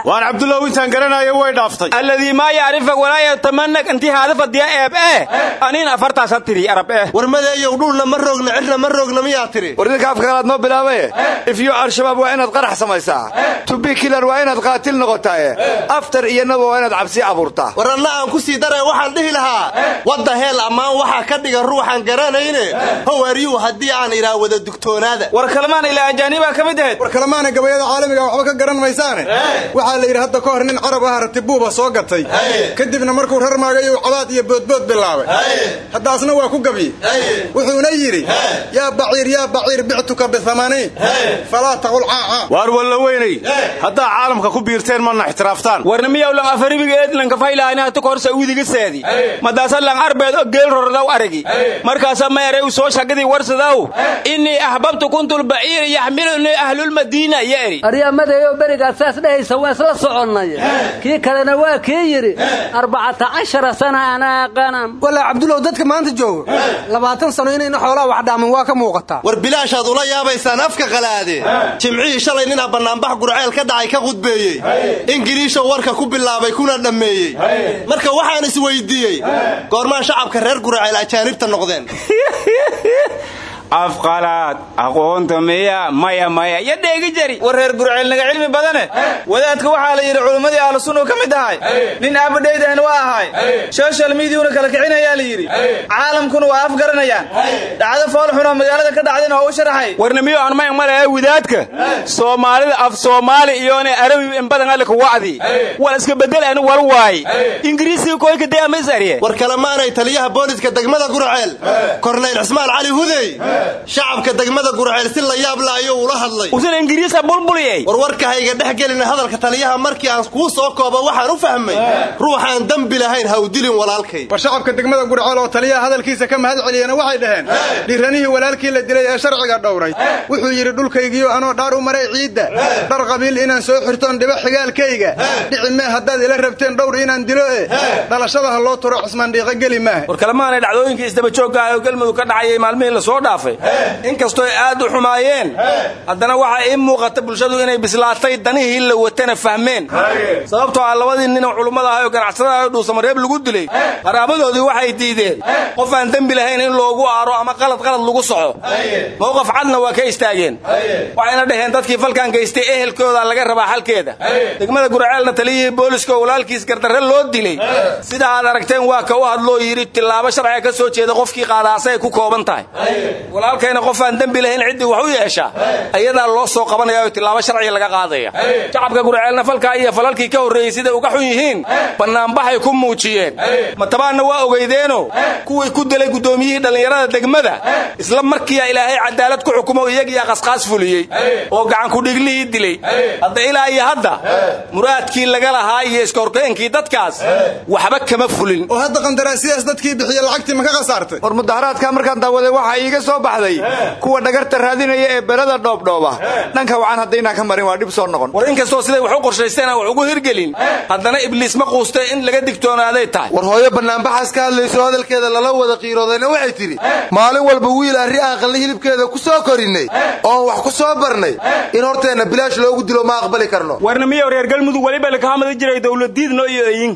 [SPEAKER 16] waan cabdullaw intaan garanayo way dhaaftay.
[SPEAKER 2] Alladii maa yacrifak walaa yatamannak. Intii haadafadiya eeb eh. Aniin afartaas ha tiri arab eh.
[SPEAKER 14] Warmadeeyow dhulna ma roogna cirna ma roogna miyaa tiri.
[SPEAKER 16] War idinka afka kalaad noo bilaabaye ifyo al-shabaab waa inaad qarax samaysaa. Tubi kilar waa inaad qaatil noqotaaye aftar iyo waa inaad cabsi abuurtaa.
[SPEAKER 14] War anna aan ku sii dareen waxaan dhihi lahaa wadda heel ammaan waxaa ka dhiga ruuxaan garanayne? Howaryuu haddii aan idhaa wada dugtoonaada.
[SPEAKER 2] War kalmaan ilaa ajaanibaa ka mid
[SPEAKER 15] war kalamaana gabayada caalamiga waxba ka garan maysaane waxaa la yidhi hadda ka hor nin carab ah ratibuuba soo gatay. Kadibna markuu rarmaagayu cabaad iyo boodbood bilaabay. Haddaasna waa ku gabyi wuxuuna yidhi yaa baciir yaa baciir bictuka biamaniin falaa taqul caaca
[SPEAKER 16] waar walla weynay? Haddaa caalamka ku biirteen mana ixtiraaftaan
[SPEAKER 2] warnimiyaw lang afaribiga eedlanka faylaani hatu kahor sauudiga seedi. Madaasa lang arbeed geel rordaw aragi markaasa ma eray u soo shagadii warsadaw innii ahbabtu kuntul baciir yaxmilunii ahlulmadiina ya eri
[SPEAKER 12] aryamadeeyo berigaad saas dhehaysa wees isla soconnay kii kalena waa kii yidhi arbacata cashara sana anaa qanam
[SPEAKER 15] walaa cabdulow dadka maanta jooga labaatan sano inayna xoolaha wax dhaamin waa ka muuqataa
[SPEAKER 6] war bilaashaad ula yaabaysaan afka qalaade. Jimcihii shalay ninaa bannaanbax gurceel ka dhacay ka khudbeeyey. Ingiliisha warka ku bilaabay kuna dhammeeyey. Marka waxaan isweydiiyey goormaan shacabka reer gurceel ajaanibta noqdeen
[SPEAKER 2] afqalaad aqoonta miya maya maya yo dheegi jari.
[SPEAKER 7] War reer gurceelnaga cilmi badane. Wadaadka waxaa la yidhi culimmadii ahlu sunnu ka mid ahay. Nin aabadhaydahan waa ahay. Social mediuna kala kicinayaa la yidhi. Caalamkuna waa af garanayaan dhacdo foolxunoo magaalada ka dhacdayna waa u sharaxay
[SPEAKER 2] warnimiyo aan may malaha wadaadka soomaalida af soomaali iyoona arabi inbadan alika wacdi. Wal iska bedel ani wal waay. Ingiriisiga koyka dee amaysariye
[SPEAKER 6] war kalemaanay taliyaha booliska degmada gurceel korneyl cismaan cali hudey shacabka degmada gurceel si la yaab la ayuu ula hadlay.
[SPEAKER 2] Usan ingiriisa bulbuliyey
[SPEAKER 6] war warka hayga dhex gelina hadalka taliyaha markii aan kuu soo koobo waxaan u fahmay. Ruuxaan dembi lahayn ha u dilin walaalkay.
[SPEAKER 15] War shacabka degmada gurceel oo taliyaha hadalkiisa ka mahad celiyena waxay dhaheen dhiiranihii walaalkii la dilay ee sharciga dhowray. Wuxuu yidhi dhulkaygiyo anoo dhaar u maray ciidda. Dhar qabiil inaan soo xirtoon dhibo xigaalkayga. Dhici mee haddaad ila rabteen dhowr inaan dilo e dhalashada ha loo turo cusmaan dhiiqa geli maaha.
[SPEAKER 7] War kalemaanay dhacdooyinkii isdabajoogga ah oo galmudug ka dhacayay maalmihii la soo dhaafay inkastoo ay aad u xumaayeen haddana waxaa ii muuqata bulshadu inay bislaatay danihii la watana fahmeen. Sababtoo ah labadii ninoo culummada ahay oo ganacsada ah oo dhuusamareeb lagu dilay qaraabadoodii waxay diideen qof aan dembi lahayn in loogu aaro ama qalad qalad lagu soco. Mowqaf cadna waa ka istaageen. Waxayna dhaheen dadkii falkan gaystay ehelkooda laga rabaa xalkeeda degmada gurceelna taliyihii booliska oo walaalkiis gardarre loo dilay. Sida aad aragteen waa ka u hadloo yidhi tillaabo sharciga ka soo jeeda qofkii qaadaa asagay ku kooban tahay walaalkayna qof aan dembi lahayn ciddii wax u yeesha ayadaa loo soo qabanaya oo tillaabo sharciga laga qaadaya. Shacabka gurceelna falkaa iyo falalkii ka horreeyey siday uga xun yihiin bannaanbaxay ku muujiyeen. Matabaanna waa ogeydeeno kuwii ku dilay guddoomiyihii dhallinyarada degmada isla markiiya ilaahay cadaalad ku xukumo iyagiiya qasqaas fuliyey oo gacankudhiglihii dilay. Hadda ilaa iyo hadda muraadkii laga lahaa iyo iskahorkeenkii dadkaas waxba kama fulin.
[SPEAKER 15] Oo hadda qandaraasiyaas dadkii bixiye lacagtii ma ka khasaartay?
[SPEAKER 16] War mudaharaadka markaan daawaday waxaa iiga soo baxday. Kuwa dhagarta raadinaya ee berada dhoobdhooba. Dhanka wacan haddaynaan ka marin waa dhib soo noqon.
[SPEAKER 7] War inkastoo siday wax u qorshaysteen aan wax ugu hirgelin. Haddana ibliis ma quustay in laga digtoonaaday tahay.
[SPEAKER 6] War hooyo bannaanbaxaas ka hadlayso hadalkeeda lala wada qiiroodayna waxay tidhi maalin walba wiil arri aan qalli hilibkeeda ku soo korinnay oon wax ku soo barnay. In horteenna bilaash loogu dilo ma aqbali karno.
[SPEAKER 2] Warnimiyo reer galmudug weliba lakahamadi jiray dowladiidno iyo eyin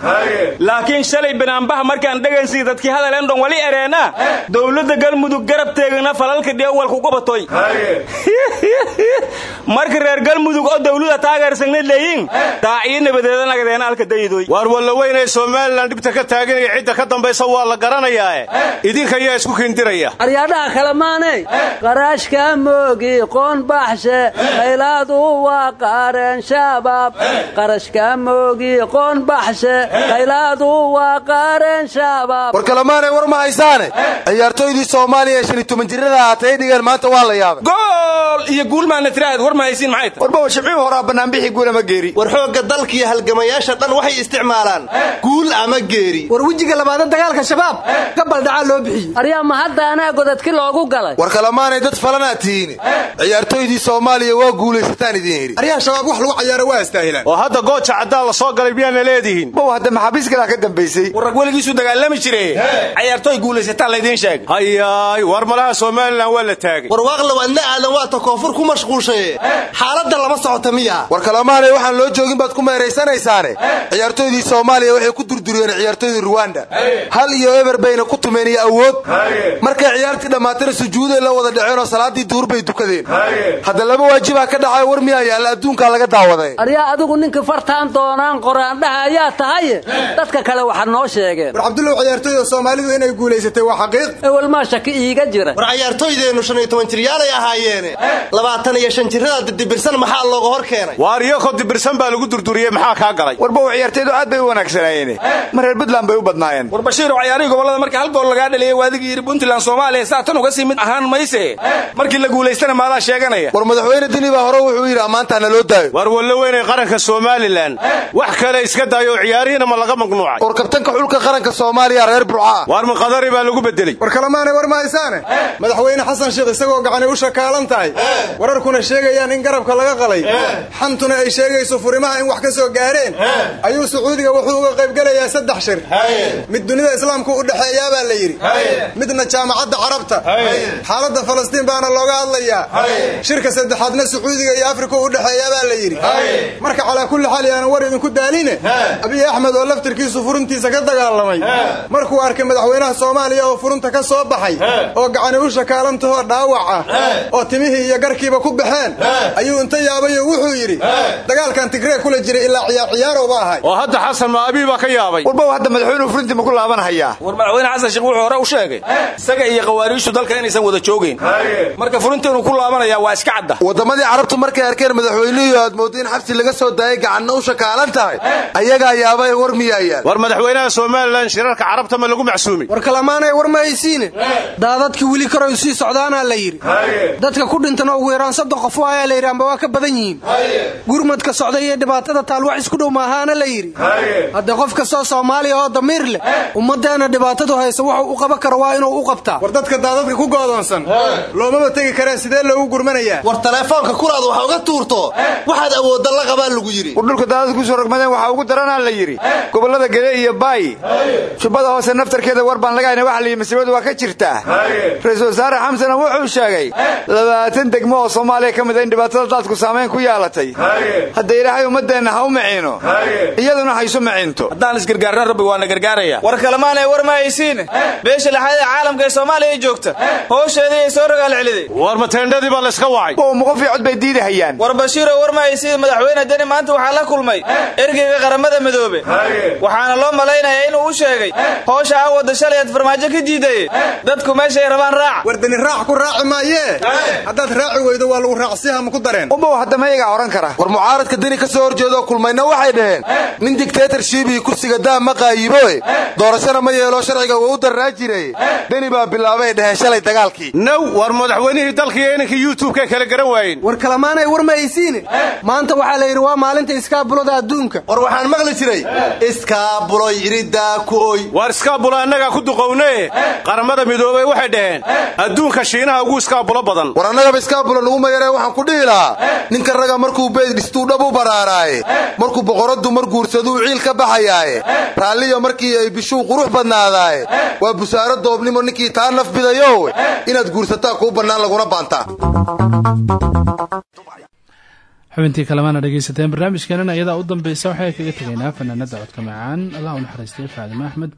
[SPEAKER 2] laakiin shalay banaanbaha markaan dhegaynsii dadkii hadaleen dhon wali ereena dowladda galmudug garab teegana falalka dheewalku gubatoy. Marka reer galmudug oo dawlada taageersagna leeyin daaciyo nabadeeda nagadeena alka dayidoy
[SPEAKER 8] waar wallaweynay somalilan dhibta ka taaganaya cidda ka dambaysa waa la garanayaae idinka ayaa isku kindiraya.
[SPEAKER 12] Aryaadhaha kale maanay qaraashka moogi qoon baxshe qaylaadu waa qaareen shabaab. Qarashka moogi qoon baxshe qaylaadu waa qaareen shabaab.
[SPEAKER 6] War kalemaanay war ma haysaane? Ciyaartooydii soomaaliya ee shan iyo toban jirada ahaatay dhigeen maanta waa la yaabay.
[SPEAKER 7] Gool iyo guulmaana tiraahad war ma haysiin maxay tahay?
[SPEAKER 16] Warbawa shibcii horaa bannaanbixii guulama geeri?
[SPEAKER 6] War xoogga dalkiiyo halgamayaasha dhan waxay isticmaalaan guul ama geeri.
[SPEAKER 15] War wejiga labaada dagaalka shabaab ka baldhacaa loo bixiyey.
[SPEAKER 12] Aryaa ma hadda anaa godadki loogu galay?
[SPEAKER 6] War kalemaanay dad falanaad tihiin. Ciyaartooydii soomaaliya waa guulaysataan idiin yidhi
[SPEAKER 15] aryaha shabaab wax lagu cayaaro waa istaahilaan
[SPEAKER 8] oo hadda gooja caddaan la soo galay miyaana leedihiin?
[SPEAKER 16] Bow hadda maxaabiis kalaa ka dambaysay.
[SPEAKER 7] Warrag weligiisu dagaalami jire cayaartooy guulaysataan laydiin sheegay.
[SPEAKER 8] Hayaay war malaha somalilan waa la taagay.
[SPEAKER 6] War waaqlow adna aadan waata koonfur ku mashquulshaye xaaladda lama socota miya. War waxaan loo joogin baad ku meeraysanaysaane ciyaartooydii soomaaliya waxay ku durduriyeen ciyaartooydii ruwanda hal iyo eber bayna ku tumeen iyo awood. Markay ciyaartii dhammaatana sujuuday la wada dhaceen oo salaaddii duur bay dukadeen. Hadda laba waajibaa ka dhacay war miyaa yaalla adduunkaa laga daawaday.
[SPEAKER 12] Aryaa adigu ninka fartaan doonaan qoraandhaha ayaa tahaye dadka kale waxaad noo sheegeen.
[SPEAKER 15] War cabdullow ciyaartooyda soomaalidu inay guulaysatay waa xaqiiq.
[SPEAKER 12] Ewel maa shaki iiga jira.
[SPEAKER 6] War ciyaartooydeennu shan iyo toban jiryaalay ahaayeene labaatan iyo shan jirrada didibirsan maxaa looga hor keenay?
[SPEAKER 8] Waar iyakoo dibirsan baa lagu durduriyey maxaa kaa galay?
[SPEAKER 16] Warbawa ciyaartooydu aad bay u wanaagsanaayeen. Ma reer puntland bay u badnaayeen.
[SPEAKER 7] War bashiiro cayaarihii gobollada markii hal gool lagaa dhaliyey waadigii yidhi puntland soomaaliya saa tan uga sii mid ahaan mayse. Markii la guulaystana maadaa sheeganaya.
[SPEAKER 6] War madaxweyne dini baa hore wuxuu yidhi ammaantaana loo daayo.
[SPEAKER 8] Waar wallaweynay qaranka somalilan wax kale iska daayo ciyaarihiina ma laga mamnuucay
[SPEAKER 6] war kabtanka xulka qaranka soomaaliya reer burcaa.
[SPEAKER 8] Waar muqadari baa lagu bedelay.
[SPEAKER 15] War kalemaanay war ma haysaane madaxweyne xasan sheekh isagoo gacanay u shakaalan tahay. Wararkuna sheegayaan in garabka laga qalay. Xantuna ay sheegayso furimaha in wax ka soo gaareen. Ayuu sacuudiga wuxuu uga qaybgelayaa saddex shir. Mid dunida islaamku u dhexeeyaa baa la yidhi. Midna jaamacadda carabta. Xaaladda falastiin baana looga hadlayaa. Shirka saddexaadna sacuudiga iyo afrika u dhexeeyaa baa la yidhi. Marka calaa kulli xaal yaanan war idinku daaline. Abiy axmed oo laftirkiisu furuntiisa ka dagaalamay. Markuu arkay madaxweynaha soomaaliya oo furunta ka soo baxay oo gacani u shakaalantahoo dhaawac ah oo timihii iyo garkiiba ku baxeen ayuu inta yaabayo wuxuu yidhi dagaalkan tigree kula jiray ilaa ciyaar ciyaarowba ahay.
[SPEAKER 8] Oo hadda xasan ma abii baa ka yaabay?
[SPEAKER 16] Warbow hadda madaxweynuhu furintii ma ku laabanhayaa
[SPEAKER 7] war madaxweyne xasan sheekh wuxuu hore u sheegay. Isaga iyo khawaariijtu dalka inaysan wada joogayn marka furinta inuu ku laabanaya waa iska cadda.
[SPEAKER 14] Waddamadii carabtu markay arkeen madaxweynihii aad mooddo in xabsi laga soo daayay gacanna u shakaalan tahay. Ayagaa yaabay war miyaayaan
[SPEAKER 8] war madaxweynaha somalilan shirarka carabta ma lagu macsuumay
[SPEAKER 17] war kalamaanay war ma haysiine? Daadadkii weli karoy sii socdaanaa la yidhi. Dadka ku dhintana ugu yaraan soddon qof ayaa la yidhi amba waa ka badan yihiin. Gurmadka socda iyo dhibaatada taal wax isku dhow maahaana la yidhi. Haddee qof kastoo soomaaliya oo damiir leh ummaddeena dhibaatadu haysa wuxuu u qaban karo waa inuu u qabtaa
[SPEAKER 15] war dadka daadadka ku goodoonsan loomaba tegi kareen sidee loogu gurmanayaa?
[SPEAKER 14] War taleefoonka kulaad waxa uga tuurto. Waxaad awoodda la qabaa lagu yidhi.
[SPEAKER 16] War dhulka daadad ku soo rogmadeen waxaa ugu daranaa la yidhi. Gobollada gede iyo baay. Jubbada hoose naftarkeeda war baan laga hayna waxa la yidhi masiibadu waa ka jirtaa wasaare xamsana wuxuu sheegay labaatan degmo oo soomaaliya ka mid a in dhibaatada daadku saamayn ku yeelatay hadda ilaahay ummaddeenna ha u maciino iyaduna haysu maciinto.
[SPEAKER 7] Haddaan isgargaarna rabbi waana gargaaraya
[SPEAKER 18] war kalemaanay war ma haysiine beesha lixaad ee caalamka ee soomaaliya joogta. Howsheedii ay soo rogaal celiday
[SPEAKER 8] war mateendhadii baa layska wacay.
[SPEAKER 16] Oo muqofii cod bay diidahayaan.
[SPEAKER 18] War bashiiro war ma haysiin madaxweyne deni maanta waxaa la kulmay. Ergeyga qaramada midoobe waxaana loo malaynayaa inuu u sheegay howsha aan wadda farmaajo ka diidaye dadku meeshay rabaan raac
[SPEAKER 15] war deni raac ku raaci maayee haddaad raaci weydo waa lagu raacsiha ma ku dareen.
[SPEAKER 16] Umbow hadda mayagaa odhan kara.
[SPEAKER 14] War mucaaradka deni ka soo horjeedoo kulmayna waxay dhaheen. Nin dictatorshipii kursiga daam ma qaayiboe doorashana ma yeelo sharciga wuu u darnaa jiray deni baa bilaabay dhaheen shalay dagaalkii.
[SPEAKER 8] Naw war madaxweynihii dalkaiyo inankii youtubekay kala garan waayeen.
[SPEAKER 17] War kalamaanay war ma haysiine. Maanta waxaa la yidhi waa maalinta iskaabulada adduunka.
[SPEAKER 14] War waxaan maqli jiray. Iskaabuloy iriddaa ku oy.
[SPEAKER 8] Waar iskaabula annagaa ku duqowne qaramada midoobey waxay dhaheen adduunka shiinaha ugu iskaabulo badan.
[SPEAKER 14] War annagaba iskaabula nuguma yaree waxaan ku dhihi lahaa ninka raga markuu beyd dhistuu dhab u baraaraaye markuu boqoraddu mar guursaduu ciil ka baxayaaye raalliyo markii ay bishuu qurux badnaadaaye waa busaaro doobnimo ninkii taa naf bidayow inaad guursataa kuu bannaan laguna baantaa
[SPEAKER 19] xubintii kalemaana dhegaysateen barnaamijkeenana iyadaa u dambeysa waxay kaga tegaynaa fanaanada codka macaan. Allah u naxariistay faadimo axmed.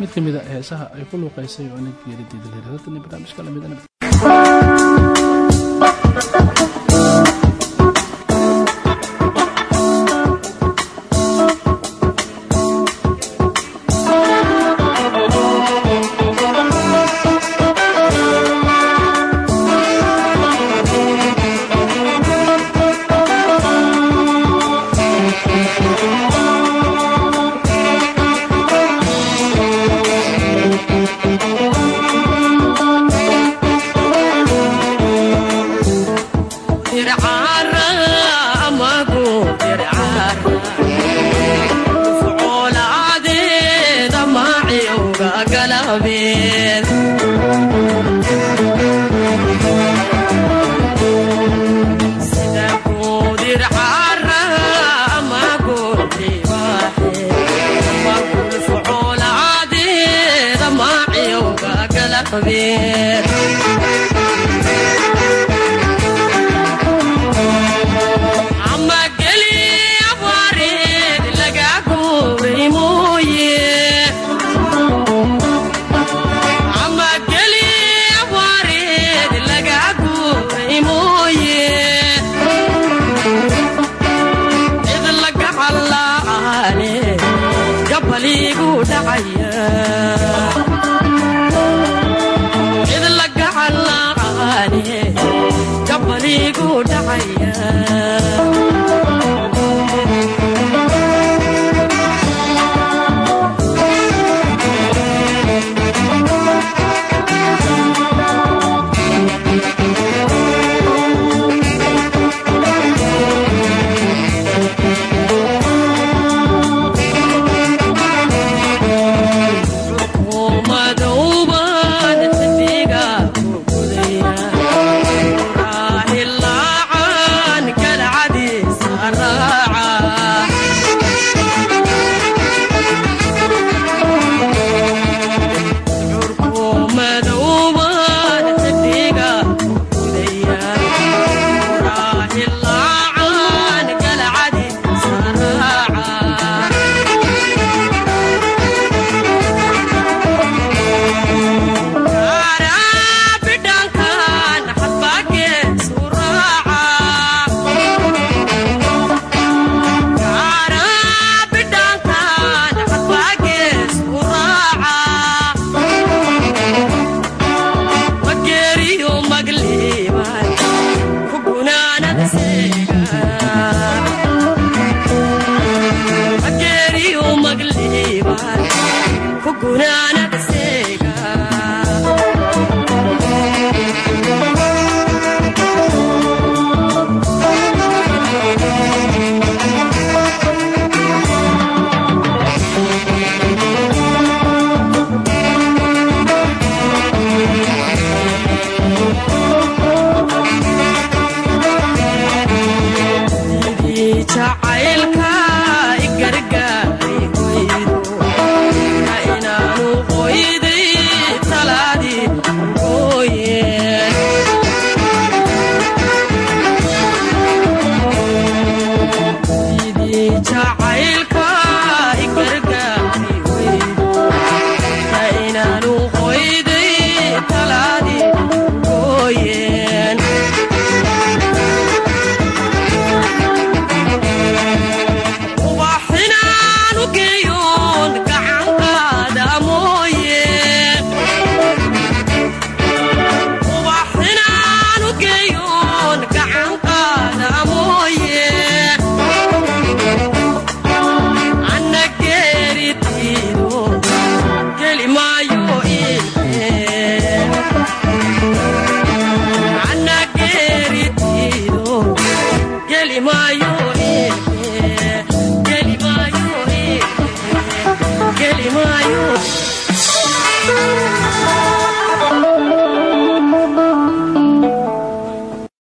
[SPEAKER 19] Mid ka mid a heesaha ay ku luuqaysay oo diidalhiratan barnaamijka lamida